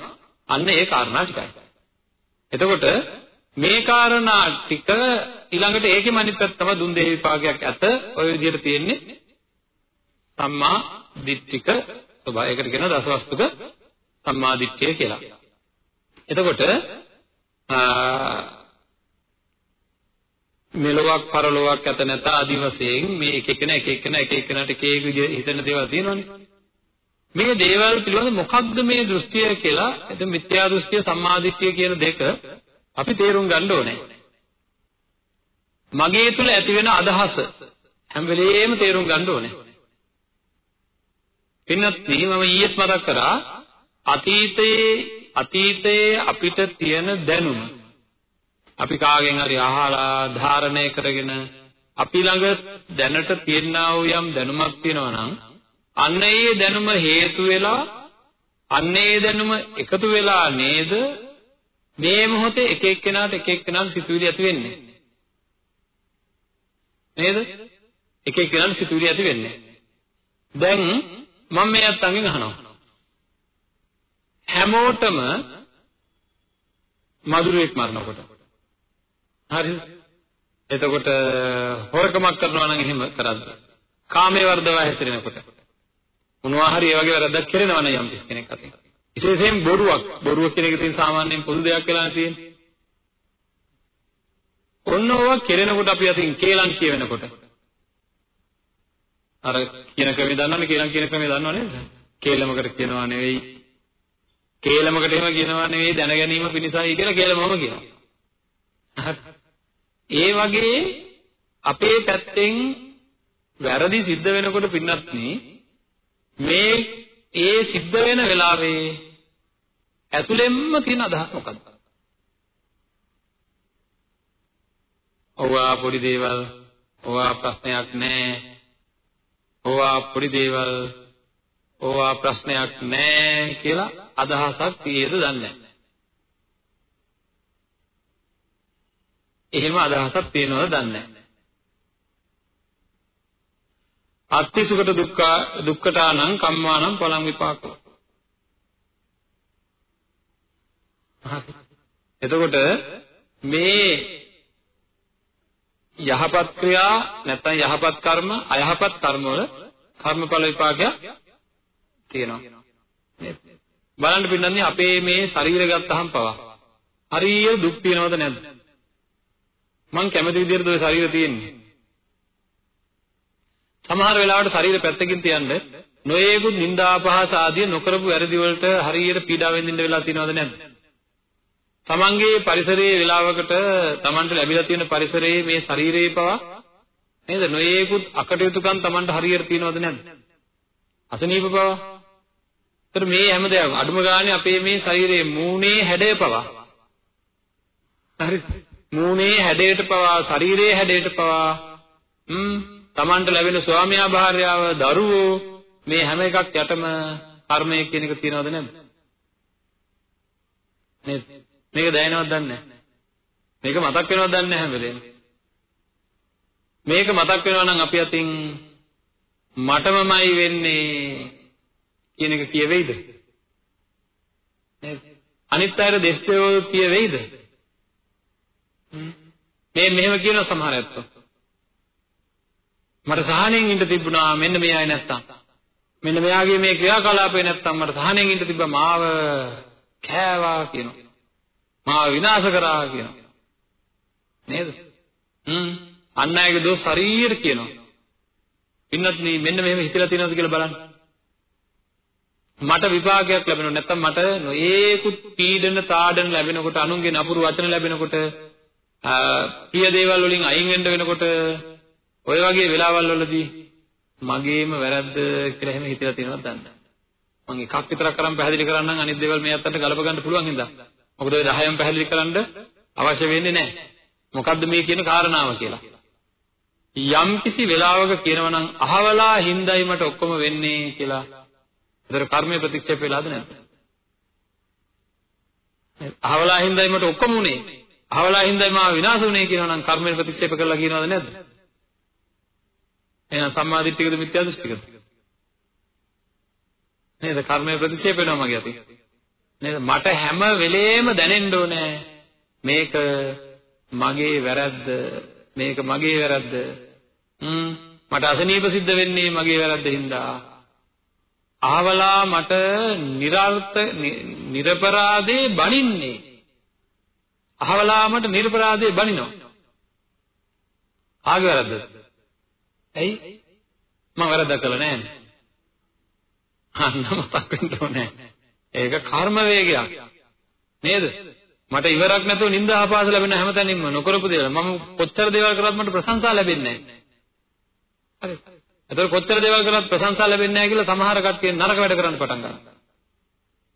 අන්න ඒ කාරණා ටිකයි. එතකොට මේ කාරණා ටික ඊළඟට ඒකෙම අනිත් පැත්ත තමයි දුන් දෙහි විපාකයක් ඇත ඔය විදිහට තියෙන්නේ සම්මා දිට්ඨික ස්වභාවය. ඒකට කියනවා දසවස්තුක සම්මා දිට්ඨිය කියලා. එතකොට මෙලොවක් පරලොවක් ඇත නැත ආදි වශයෙන් මේ එක එකන එක එකන එක එකනට එක එක විදිහ හිතන දේවල් තියෙනවනේ. මේ දේවල් පිළිබඳ මොකක්ද මේ දෘෂ්ටිය කියලා එතන මිත්‍යා දෘෂ්ටිය සම්මාදිට්ඨිය කියන දෙක අපි තේරුම් ගන්න ඕනේ. මගේ තුල ඇති වෙන අදහස හැම වෙලෙම තේරුම් ගන්න ඕනේ. පින්නත් මම ඊයේත් මතක් කරා අතීතයේ අතීතයේ අපිට තියෙන දැනුම අපි කාගෙන් හරි අහලා ධාරණය කරගෙන අපි ළඟ දැනට තියෙනා වූ යම් දැනුමක් තියෙනවා නම් අන්න ඒ දැනුම හේතු වෙලා අන්න ඒ දැනුම එකතු වෙලා නේද මේ මොහොතේ එක එක්කෙනාට එක එක්කෙනාට සිතුවිලි ඇති වෙන්නේ නේද? එක එක්කෙනාට සිතුවිලි ඇති වෙන්නේ. දැන් මම මේ අත්තන්ගෙන් අහනවා. හැමෝටම මధుරෙක් මරනකොට. හරිද එතකොට හොරකමක් කරනවා නම් එහෙම කරද්ද? කාමයේ වර්ධව හැසිරෙනකොට. මොනවා හරි ඒ වගේ වැරද්දක් කරනවා නම් යම් කෙනෙක් අතින්. විශේෂයෙන් බොරුවක්. බොරුව කියන එක තියෙන සාමාන්‍යයෙන් පොදු දෙයක් කියලා තියෙන්නේ. ඔන්න ඕවා කෙරෙනකොට අපි අතින් කේලම් කියවෙනකොට. අර කියන ක්‍රමය දන්නවනේ කේලම් කියන ක්‍රමය දන්නව නේද? කේලමකට කියනවා නෙවෙයි. කේලමකට එහෙම කියනවා නෙවෙයි දැන ගැනීම පිණිසයි කියලා කේලමම කියනවා. ඒ වගේ අපේ පැත්තෙන් වැරදි සිද්ධ වෙනකොට පින්නත් මේ ඒ සිද්ධ වෙන වෙලාවේ ඇතුළෙන්ම තියෙන අදහස මොකක්ද? ඔවා පොඩි දේවල් ඔවා ප්‍රශ්නයක් නෑ. ඔවා පොඩි දේවල් ඔවා ප්‍රශ්නයක් නෑ කියලා අදහසක් තියෙද දන්නේ නැහැ. එහෙම අදහසක් තියෙනවද දන්නේ නැහැ. අත්තිසුකට දුක්ඛ දුක්ඛටානං කම්මානං පලං විපාකෝ. එතකොට මේ යහපත් ක්‍රියා නැත්නම් යහපත් කර්ම අයහපත් කර්ම වල කර්මඵල විපාකයක් තියෙනවා. බලන්න පින්නන්නේ අපේ මේ ශරීරය ගත්තහම පවා හරියට දුක් පිනවද නැද්ද? මං කැමති විදිහට ඔය ශරීරය තියෙන්නේ. සමහර වෙලාවට ශරීර පැත්තකින් තියන්න නොයේකුත් නිന്ദා අපහාස ආදී නොකරපු වැරදි වලට හරියට පීඩා විඳින්න වෙලා තියෙනවද නැද්ද? තමන්ගේ පරිසරයේ වෙලාවකට තමන්ට ලැබිලා තියෙන පරිසරයේ මේ ශරීරයේ පවා නේද නොයේකුත් අකටයුතුකම් තමන්ට හරියට තියෙනවද නැද්ද? අසනීප පවා. ඒතර මේ හැම දෙයක්ම අඩුම ගානේ අපේ මේ ශරීරයේ මූණේ හැඩය පවා හරි මූණේ හැඩයට පවා ශරීරයේ හැඩයට පවා හ්ම් Tamanට ලැබෙන ස්වාමියා භාර්යාව දරුවෝ මේ හැම එකක් යටම කර්මය කියන එක තියනවද නැද්ද? නේද? මේක දැනෙනවද දන්නේ නැහැ. මේක මතක් වෙනවද දන්නේ නැහැ හැම වෙලේම. මේක මතක් වෙනවා නම් අපි අතින් මටමමයි වෙන්නේ කියන එක කියවෙයිද? නේද? අනිත් අයට දෙස්තයෝ කියවෙයිද? මේ මෙහෙම කියන සමහර අයත්. මට සහනෙන් ඉඳ තිබුණා මෙන්න මේ අය නැත්තම්. මෙන්න මෙයාගේ මේ ක්‍රියාකලාපේ නැත්තම් මට සහනෙන් ඉඳ තිබ්බා මාව කෑවා කියනවා. මාව විනාශ කරා කියනවා. නේද? හ්ම්. අන්න අයගේ දොස් හරියට කියනවා. පින්නත් මේ මෙන්න මෙහෙම හිතලා තියෙනවද කියලා බලන්න. මට විපාකයක් ලැබෙනවා නැත්තම් මට නොඒකුත් පීඩන තාඩන ලැබෙනකොට අනුන්ගේ නපුරු වචන ලැබෙනකොට ප්‍රිය දේවල් වලින් අයින් වෙන්න වෙනකොට ඔය වගේ වෙලාවල් වලදී මගේම වැරද්ද කියලා එහෙම හිතලා තියෙනවද දන්නේ මම එකක් විතරක් කරන් පැහැදිලි කරන්නම් අනිත් දේවල් මේ අතට ගලප ගන්න පුළුවන් හින්දා මොකද ඔය 10ම පැහැදිලි කරන්න අවශ්‍ය වෙන්නේ නැහැ මොකද්ද මේ කියන කාරණාව කියලා යම් කිසි වෙලාවක කියනවා නම් අහවලා හින්දායි මට ඔක්කොම වෙන්නේ කියලා ඒතර කර්මය ප්‍රතික්ෂේප වෙලාද නැද්ද අහවලා හින්දායි මට ඔක්කොම උනේ අහවලා හින්දායි මාව විනාශ වුනේ කියනවා නම් කර්මය ප්‍රතික්ෂේප කරලා කියනවද නැද්ද එහෙනම් සම්මා දිට්ඨිකද මිත්‍යා දෘෂ්ටිකද? නේද? කර්මය ප්‍රතික්ෂේප වෙනවා මගේ අතින්. නේද? මට හැම වෙලේම දැනෙන්න ඕනේ මේක මගේ වැරද්ද මේක මගේ වැරද්ද හ්ම් මට අසනීප සිද්ධ වෙන්නේ මගේ වැරද්ද හින්දා අහවලා මට નિરાර්ථ නිර්පරාදේ බනින්නේ අහවලා මට නිර්පරාදේ බනිනවා ආගේ වැරද්දද ඇයි? මම වැරද්දක් කළා නෑනේ. අන්න මතක් වෙන්න ඕනේ. ඒක කර්ම වේගයක්. නේද? මට ඉවරක් නැතුව නිന്ദ ආපාස ලැබෙන හැමතැනින්ම නොකරපු දේවල් මම කොච්චර දේවල් කරත් මට ප්‍රශංසා ලැබෙන්නේ නැහැ. හරි. එතකොට කොච්චර දේවල් කරත් ප්‍රශංසා ලැබෙන්නේ නැහැ කියලා සමහර කට්ටිය නරක වැඩ කරන්න පටන් ගන්නවා.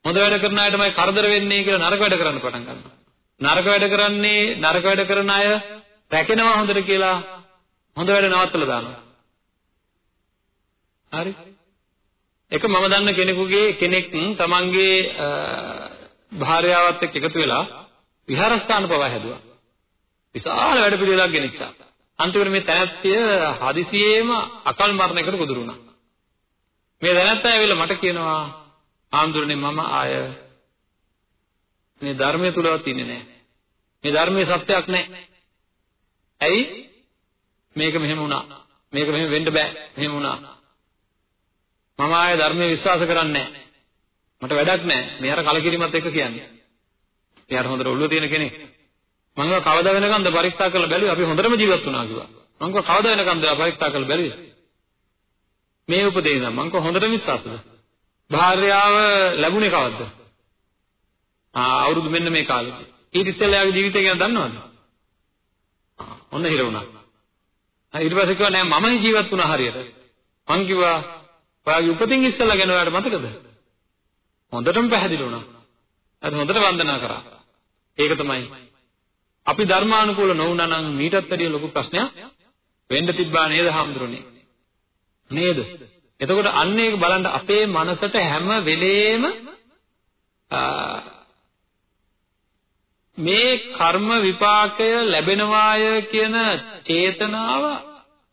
හොඳ වැඩ කරන අයටමයි කරදර වෙන්නේ කියලා නරක වැඩ කරන්න පටන් ගන්නවා. නරක වැඩ කරන්නේ නරක වැඩ කරන අය රැකෙනවා හොඳට කියලා හොඳ වැඩ නවත්තලා දානවා. හරි? එක මම දන්න කෙනෙකුගේ කෙනෙක් තමන්ගේ භාර්යාවත් එක්ක එකතු වෙලා විහාරස්ථාන පවා හැදුවා. විශාල වැඩ පිළිවෙලක් ගෙනිච්චා. අන්තිමට මේ තැනැත්තිය හදිසියෙම අකල් මරණයකට ගොදුරු වුණා. මේ තැනැත්තා ඇවිල්ලා මට කියනවා ආම්දුරනේ මම ආය මේ ධර්මයේ තුලවත් ඉන්නේ නැහැ. මේ ධර්මයේ සත්‍යයක් නැහැ. ඇයි? මේක මෙහෙම වුණා. මේක මෙහෙම වෙන්න බෑ. මෙහෙම වුණා. මම ආයේ ධර්මයේ විශ්වාස කරන්නේ නැහැ. මට වැඩක් නැහැ. මේ අර කලකිරීමත් එක්ක කියන්නේ. එයාට හොඳට ඔළුව තියෙන කෙනෙක්. මම කිව්වා කවදා වෙනකන්ද පරීක්ෂා කරලා බැලුවේ අපි හොඳටම ජීවත් වුණා කිව්වා. මම කිව්වා කවදා වෙනකන්ද පරීක්ෂා කරලා බැලුවේ? මේ උපදේ නම් මම කිව්වා හොඳට විශ්වාසද? භාර්යාව ලැබුණේ කවද්ද? ආ අවුරුදු මෙන්න මේ කාලෙදී. ඊට ඉස්සෙල්ලා යාගේ ජීවිතය ගැන දන්නවද? ඔන්න හිර වුණා. ඊට පස්සේ කිව්වා නෑ මම ජීවත් වුණා හරියට. මං කිව්වා ඔයාගේ උපතින් ඉස්සෙල්ලා ගැන ඔයාලට මතකද? හොඳටම පැහැදිලි වුණා. අද හොඳට වන්දනා කරා. ඒක තමයි අපි ධර්මානුකූල නොවුනා නම් මීටත් වැඩිය ලොකු ප්‍රශ්නයක් වෙන්න තිබ්බා නේද හාමුදුරනේ? නේද? එතකොට අන්න ඒක බලන්න අපේ මනසට හැම වෙලේම මේ කර්ම විපාකය ලැබෙනවාය කියන චේතනාව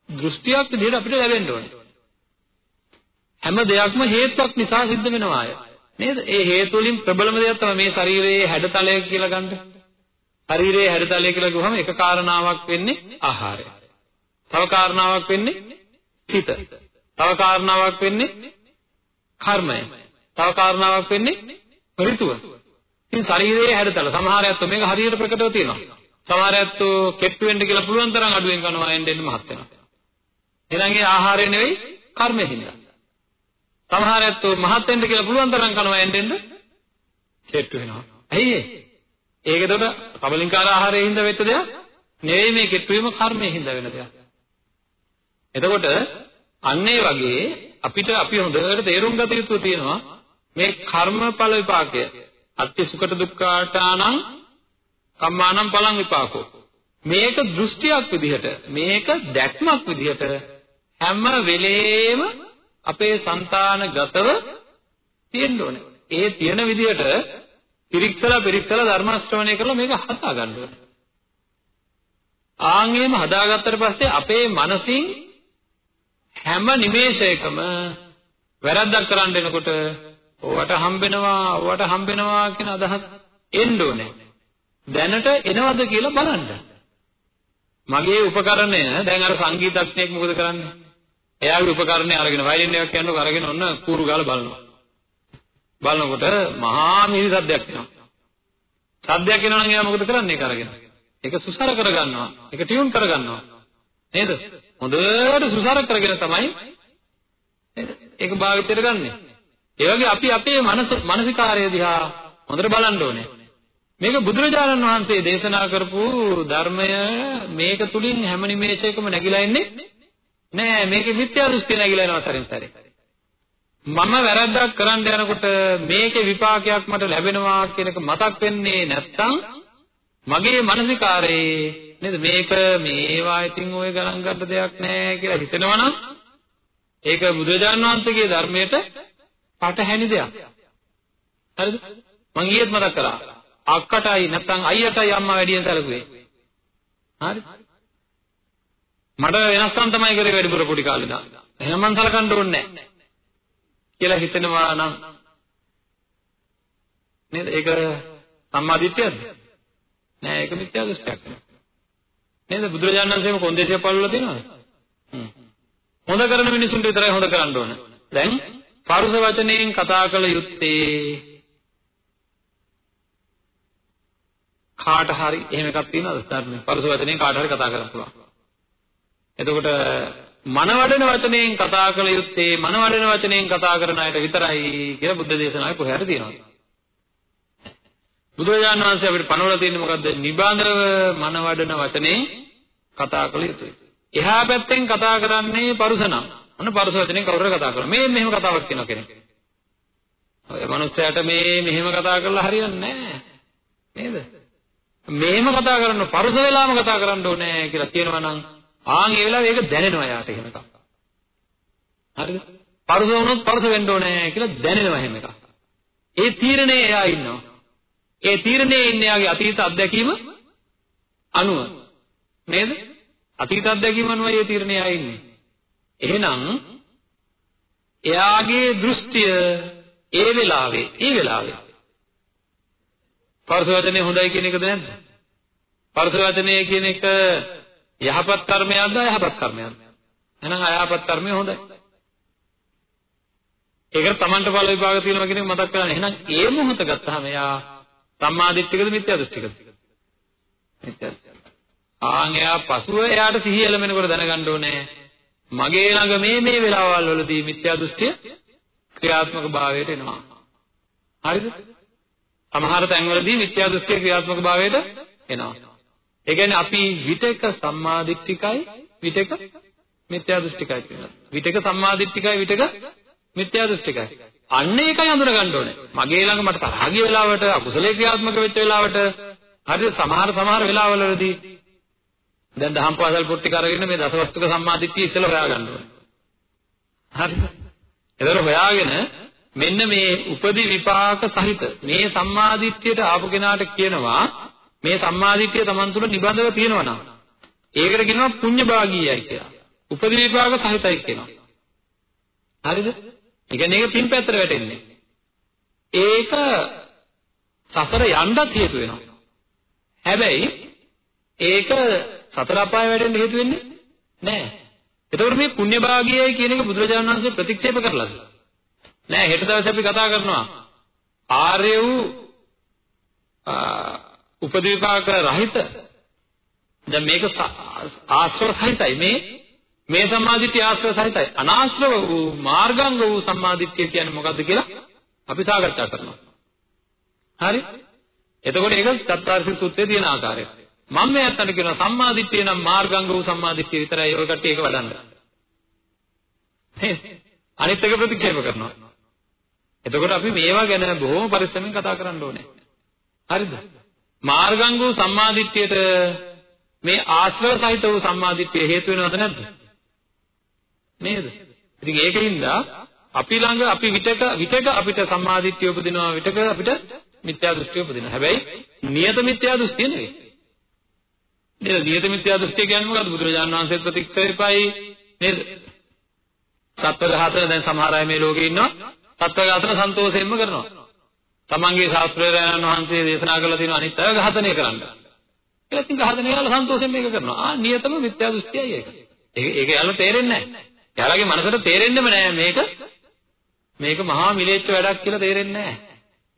දෘෂ්ටියක් විදිහට අපිට ලැබෙන්න ඕනේ. හැම දෙයක්ම හේතුවක් නිසා සිද්ධ වෙනවාය. නේද? ඒ හේතු වලින් ප්‍රබලම දෙයක් තමයි මේ ශරීරයේ හැඩතලය කියලා ගන්න. ශරීරයේ හැඩතලය කියලා කිව්වම එක කාරණාවක් වෙන්නේ ආහාරය. තව කාරණාවක් වෙන්නේ සිත. තව කාරණාවක් වෙන්නේ කර්මය. තව කාරණාවක් වෙන්නේ ඍතුව. ඉතින් ශරීරයේ හැඩතල සමහර ඇත්තෝ මේක හරියට ප්‍රකටව තියෙනවා. සමහර ඇත්තෝ කෙට්ටු වෙන්න කියලා පුළුවන් තරම් අඩුවෙන් කනවා එන්න එන්න මහත් වෙනවා. එහෙනම් ඒ ආහාරය නෙවෙයි කර්මය හින්දා. සමහර ඇත්තෝ මහත් වෙන්න කියලා පුළුවන් තරම් කනවා එන්න එන්න කෙට්ටු වෙනවා. ඇයි ඒ? ඒක එතකොට කබලින්කාර ආහාරයෙන් හින්දා වෙච්ච දෙයක් නෙවෙයි මේ කෙට්ටු වීම කර්මයෙන් හින්දා වෙන දෙයක්. එතකොට අන්න ඒ වගේ අපිට අපි හොඳට තේරුම් ගත යුතු තියෙනවා මේ කර්මඵල විපාකය අත්‍ය සුකට දුක්ඛාටානං කම්මානම් පලං විපාකෝ මේක දෘෂ්ටියක් විදිහට මේක දැක්මක් විදිහට හැම වෙලේම අපේ సంతානගතව තියෙන්න ඕනේ. ඒ තියෙන විදිහට පිරික්සලා පිරික්සලා ධර්ම ශ්‍රවණය කරලා මේක හදා ගන්න ඕනේ. ආන්ගේම හදාගත්තට පස්සේ අපේ මනසින් හැම නිමේෂයකම වැරද්දක් කරන්න එනකොට ඕවට හම්බෙනවා ඕවට හම්බෙනවා කියන අදහස එන්න ඕනේ. දැනට එනවද කියලා බලන්න. මගේ උපකරණය දැන් අර සංගීතඥයෙක් මොකද කරන්නේ? එයාගේ උපකරණය අරගෙන වයලින් එකක් යනකොට අරගෙන ඔන්න කූරු ගාලා බලනවා. බලනකොට මහා මිහිරි සද්දයක් එනවා. සද්දයක් එනවා නම් එයා මොකද කරන්නේ ඒක අරගෙන? ඒක සුසර කරගන්නවා. ඒක ටියුන් කරගන්නවා. නේද? හොඳට සුසර කරගෙන තමයි ඒක භාවිතයට ගන්නෙ. ඒ වගේ අපි අපේ මනස මානසිකාරය දිහා හොඳට බලන්න ඕනේ. මේක බුදුරජාණන් වහන්සේ දේශනා කරපු ධර්මය මේක තුලින් හැම නිමේෂයකම නැగిලා ඉන්නේ නෑ මේකේ මිත්‍යා දෘෂ්ටි නැగిලා යනවා සරින් සැරේ. මම වැරද්දක් කරන්න යනකොට මේකේ විපාකයක් මට ලැබෙනවා කියන එක මතක් වෙන්නේ නැත්තම් මගේ මානසිකාරයේ නේද මේක මේවා ඉතින් ඔය ගණන් ගන්න දෙයක් නෑ කියලා හිතෙනවනම් ඒක බුදුරජාණන් වහන්සේගේ ධර්මයට පටහැනි දෙයක්. හරිද? මම ඊයේත් මතක් කරා. අක්කටයි නැත්නම් අයියටයි අම්මා වැඩියෙන් සැලකුවේ. හරි? මට වෙනස්කම් තමයි කරේ වැඩිපුර පොඩි කාලේ ඉඳන්. එහෙනම් මං සලකන්න ඕනේ නැහැ. කියලා හිතෙනවා නම් නේද? ඒක සම්මාදිට්ඨියද? නෑ ඒක මිත්‍යා දෘෂ්ටියක්. නේද? බුදුරජාණන් වහන්සේම කොන්දේසිය පළවලා තියෙනවද? හොඳ කරන මිනිසුන්ට විතරයි හොඳ කරන්න ඕන. දැන් පරුස වචනයෙන් කතා කළ යුත්තේ කාට හරි එහෙම එකක් තියෙනවද ධර්මයේ පරුස වචනයෙන් කාට හරි කතා කරන්න පුළුවන් එතකොට මනවඩන වචනයෙන් කතා කළ යුත්තේ මනවඩන වචනයෙන් කතා කරන අයට විතරයි කියලා බුද්ධ දේශනාවේ කොහේ හරි තියෙනවා බුදුරජාණන් වහන්සේ අපිට පනවලා තියෙන්නේ මොකද්ද නිබඳව මනවඩන වචනයෙන් කතා කළ යුතුයි එහා පැත්තෙන් කතා කරන්නේ පරුසනම් අන්න පරස වචනෙන් කවුරුර කතා කරනවා. මේ මෙහෙම කතාවක් කියන කෙනෙක්. ඔය මනුස්සයාට මේ මෙහෙම කතා කරලා හරියන්නේ නැහැ. නේද? මෙහෙම කතා කරන්න පරස වෙලාම කතා කරන්න ඕනේ කියලා කියනවා නම් ආන් ඒ වෙලාවේ ඒක දැනෙනවා යාට එහෙම එකක්. හරිද? පරුස වුණොත් පරුස වෙන්න ඕනේ කියලා දැනෙනවා එහෙම එකක්. ඒ තීරණේ එයා ඉන්නවා. ඒ තීරණේ ඉන්නේ යාගේ අතීත අත්දැකීම අනුව නේද? අතීත අත්දැකීම අනුව ඒ තීරණේ ආ ඉන්නේ. එහෙනම් එයාගේ දෘෂ්ටිය ඒ වෙලාවේ ඒ වෙලාවේ පරස වචනේ හොඳයි කියන එකද නැද්ද? පරස වචනේ කියන එක යහපත් කර්මයක්ද අයහපත් කර්මයක්ද? එහෙනම් අයහපත් කර්මය හොඳයි. ඒකට Tamanට ඵල විභාග තියෙනවා කියන එක මතක් කරගන්න. එහෙනම් ඒ මොහොත ගත්තාම එයා සම්මාදිට්ඨිකද මිත්‍යා දෘෂ්ටිකද? මිත්‍යා දෘෂ්ටික. ආන් එයා පසුව එයාට සිහිය එළමෙනකොට දැනගන්න ඕනේ මගේ ළඟ මේ මේ වෙලාවල් වලදී මිත්‍යා දෘෂ්ටිය ක්‍රියාත්මක භාවයට එනවා. හරිද? සමහර තැන්වලදී මිත්‍යා දෘෂ්ටිය ක්‍රියාත්මක භාවයට එනවා. ඒ කියන්නේ අපි විතක සම්මාදිට්ඨිකයි විතක මිත්‍යා දෘෂ්ටිකයි කියනවා. විතක සම්මාදිට්ඨිකයි විතක මිත්‍යා දෘෂ්ටිකයි. අන්න ඒකයි අඳුර ගන්න ඕනේ. මගේ ළඟ මට තරහ ගිය වෙලාවට අකුසලයේ ක්‍රියාත්මක වෙච්ච වෙලාවට හරිද සමහර සමහර වෙලාවවලදී දැන් දහම් පාසල් පොට්ටි කරගෙන මේ දසවස්තුක සම්මාදිට්ඨිය ඉස්සෙල්ලා හොයාගන්න ඕනේ. හරිද? ඒතර හොයාගෙන මෙන්න මේ උපදි විපාක සහිත මේ සම්මාදිට්ඨියට ආපු කෙනාට කියනවා මේ සම්මාදිට්ඨිය Taman තුල නිබඳව තියෙනවා නම් ඒකට කියනවා පුඤ්ඤ භාගීයයි කියලා. උපදි විපාක සහිතයි කියනවා. හරිද? ඒ කියන්නේ ඒක පින් පැත්තට වැටෙන්නේ. ඒක සසර යන්නත් හේතු වෙනවා. හැබැයි ඒක සතර අපාය වැටෙන්න හේතු වෙන්නේ නැහැ. එතකොට මේ පුණ්‍ය භාගයයි කියන එක බුදුරජාණන් වහන්සේ ප්‍රතික්ෂේප කරලාද? නෑ හෙට දවසේ අපි කතා කරනවා ආර්ය වූ උපදීපාක රහිත. දැන් මේක ආශ්‍රව සහිතයි. මේ මේ සම්මාදිට්ඨිය ආශ්‍රව සහිතයි. අනාශ්‍රව වූ මාර්ගාංග වූ සම්මාදිට්ඨිය කියන්නේ මොකද්ද කියලා අපි සාකච්ඡා කරනවා. හරි? එතකොට ඒක චත්තාරිස සූත්‍රයේ තියෙන ආකාරය. මම මේ අතන කියනවා සම්මාදිට්ඨිය නම් මාර්ගාංග වූ සම්මාදිට්ඨිය විතරයි ඔය කට්ටිය ඒක වඩන්න. අනිත් එක ප්‍රතික්ෂේප කරනවා. එතකොට අපි මේවා ගැන බොහොම පරිස්සමෙන් කතා කරන්න ඕනේ. හරිද? මාර්ගංග වූ සම්මාදිට්ඨියට මේ ආශ්‍රව සහිත වූ සම්මාදිට්ඨිය හේතු වෙනවද නැද්ද? නේද? ඉතින් ඒකින්ද අපි ළඟ අපි විතක විතක අපිට සම්මාදිට්ඨිය උපදිනවා විතක අපිට මිත්‍යා දෘෂ්ටිය උපදිනවා. හැබැයි නියත මිත්‍යා දෘෂ්ටිය නෙවෙයි. නේද? නියත මිත්‍යා දෘෂ්ටිය කියන්නේ මොකද්ද? බුදුරජාණන් වහන්සේ ප්‍රතික්ෂේපයි නේද? සත්ව ඝාතන දැන් සමහර අය මේ ලෝකේ ඉන්නවා සත්ව ඝාතන සන්තෝෂයෙන්ම කරනවා. තමන්ගේ ශාස්ත්‍රයයන් වහන්සේ දේශනා කරලා තියෙන අනිත් අය ඝාතනය කරන්න. ඒත් ඉතින් ඝාතනය කරලා සන්තෝෂයෙන් මේක කරනවා. ආ නියතම මිත්‍යා දෘෂ්ටියයි ඒක. ඒක ඒක යාළුවා තේරෙන්නේ නැහැ. යාළුවාගේ මනසට තේරෙන්නෙම නැහැ මේක මේක මහා මිලේච්ච වැඩක් කියලා තේරෙන්නේ නැහැ.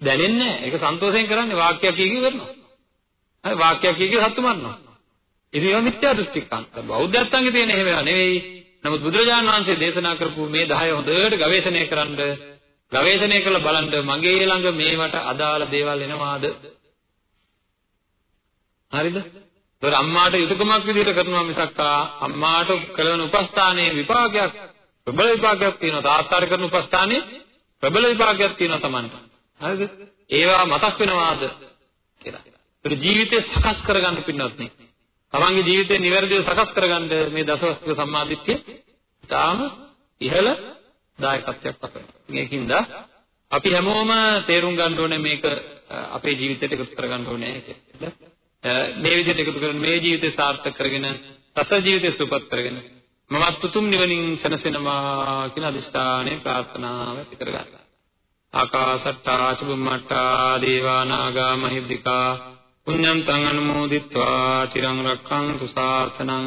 දැනෙන්නේ නැහැ. ඒක සන්තෝෂයෙන් කරන්නේ වාක්‍යයක් කිය කිය කරනවා. හරි වාක්‍යයක් කිය කිය සත්තු මරනවා. ඉතින් ඒවා මිත්‍යා දෘෂ්ටිකාන්ත. බෞද්ධයන්ගේ තියෙන එහෙම නෙවෙයි. නමුත් බුදුරජාණන් වහන්සේ දේශනා කරපු මේ 10 හොඳට ගවේෂණය කරන්න ගවේෂණය කරලා බලන්න මගේ ළඟ මේවට අදාළ දේවල් එනවාද? හරිද? ඒතර අම්මාට යුතුයකමක් විදිහට කරනවා මිසක් අම්මාට කරන උපස්ථානයේ විපාකයක් ප්‍රබල විපාකයක් තියෙනවා තාත්තාට කරන උපස්ථානයේ ප්‍රබල විපාකයක් තියෙනවා Tamanට. හරිද? ඒවා මතක් වෙනවාද කියලා. ඒතර ජීවිතය සකස් කරගන්න පින්නත් නේ. තමන්ගේ ජීවිතය නිවැරදිව සකස් කරගන්න මේ දසවස්තුක සම්මාදිට්ඨිය තාම ඉහළ දායකත්වයක් පතනවා. ඒකින්ද අපි හැමෝම තේරුම් ගන්න ඕනේ මේක අපේ ජීවිතයට එකතු කරගන්න ඕනේ කියලා. මේ විදිහට එකතු කරගෙන මේ ජීවිතය සාර්ථක කරගෙන සසර ජීවිතය සුවපත් කරගෙන මමත් උතුම් නිවනින් සැනසෙනවා කියන අදිෂ්ඨානය ප්‍රාර්ථනාව ඇති කරගන්න. ආකාසට්ටා චුම්මට්ටා දේවා නාග මහිද්దికා පුඤ්ඤන්තං අනුමෝදිත්වා චිරං රක්ඛන්තු ශාසනං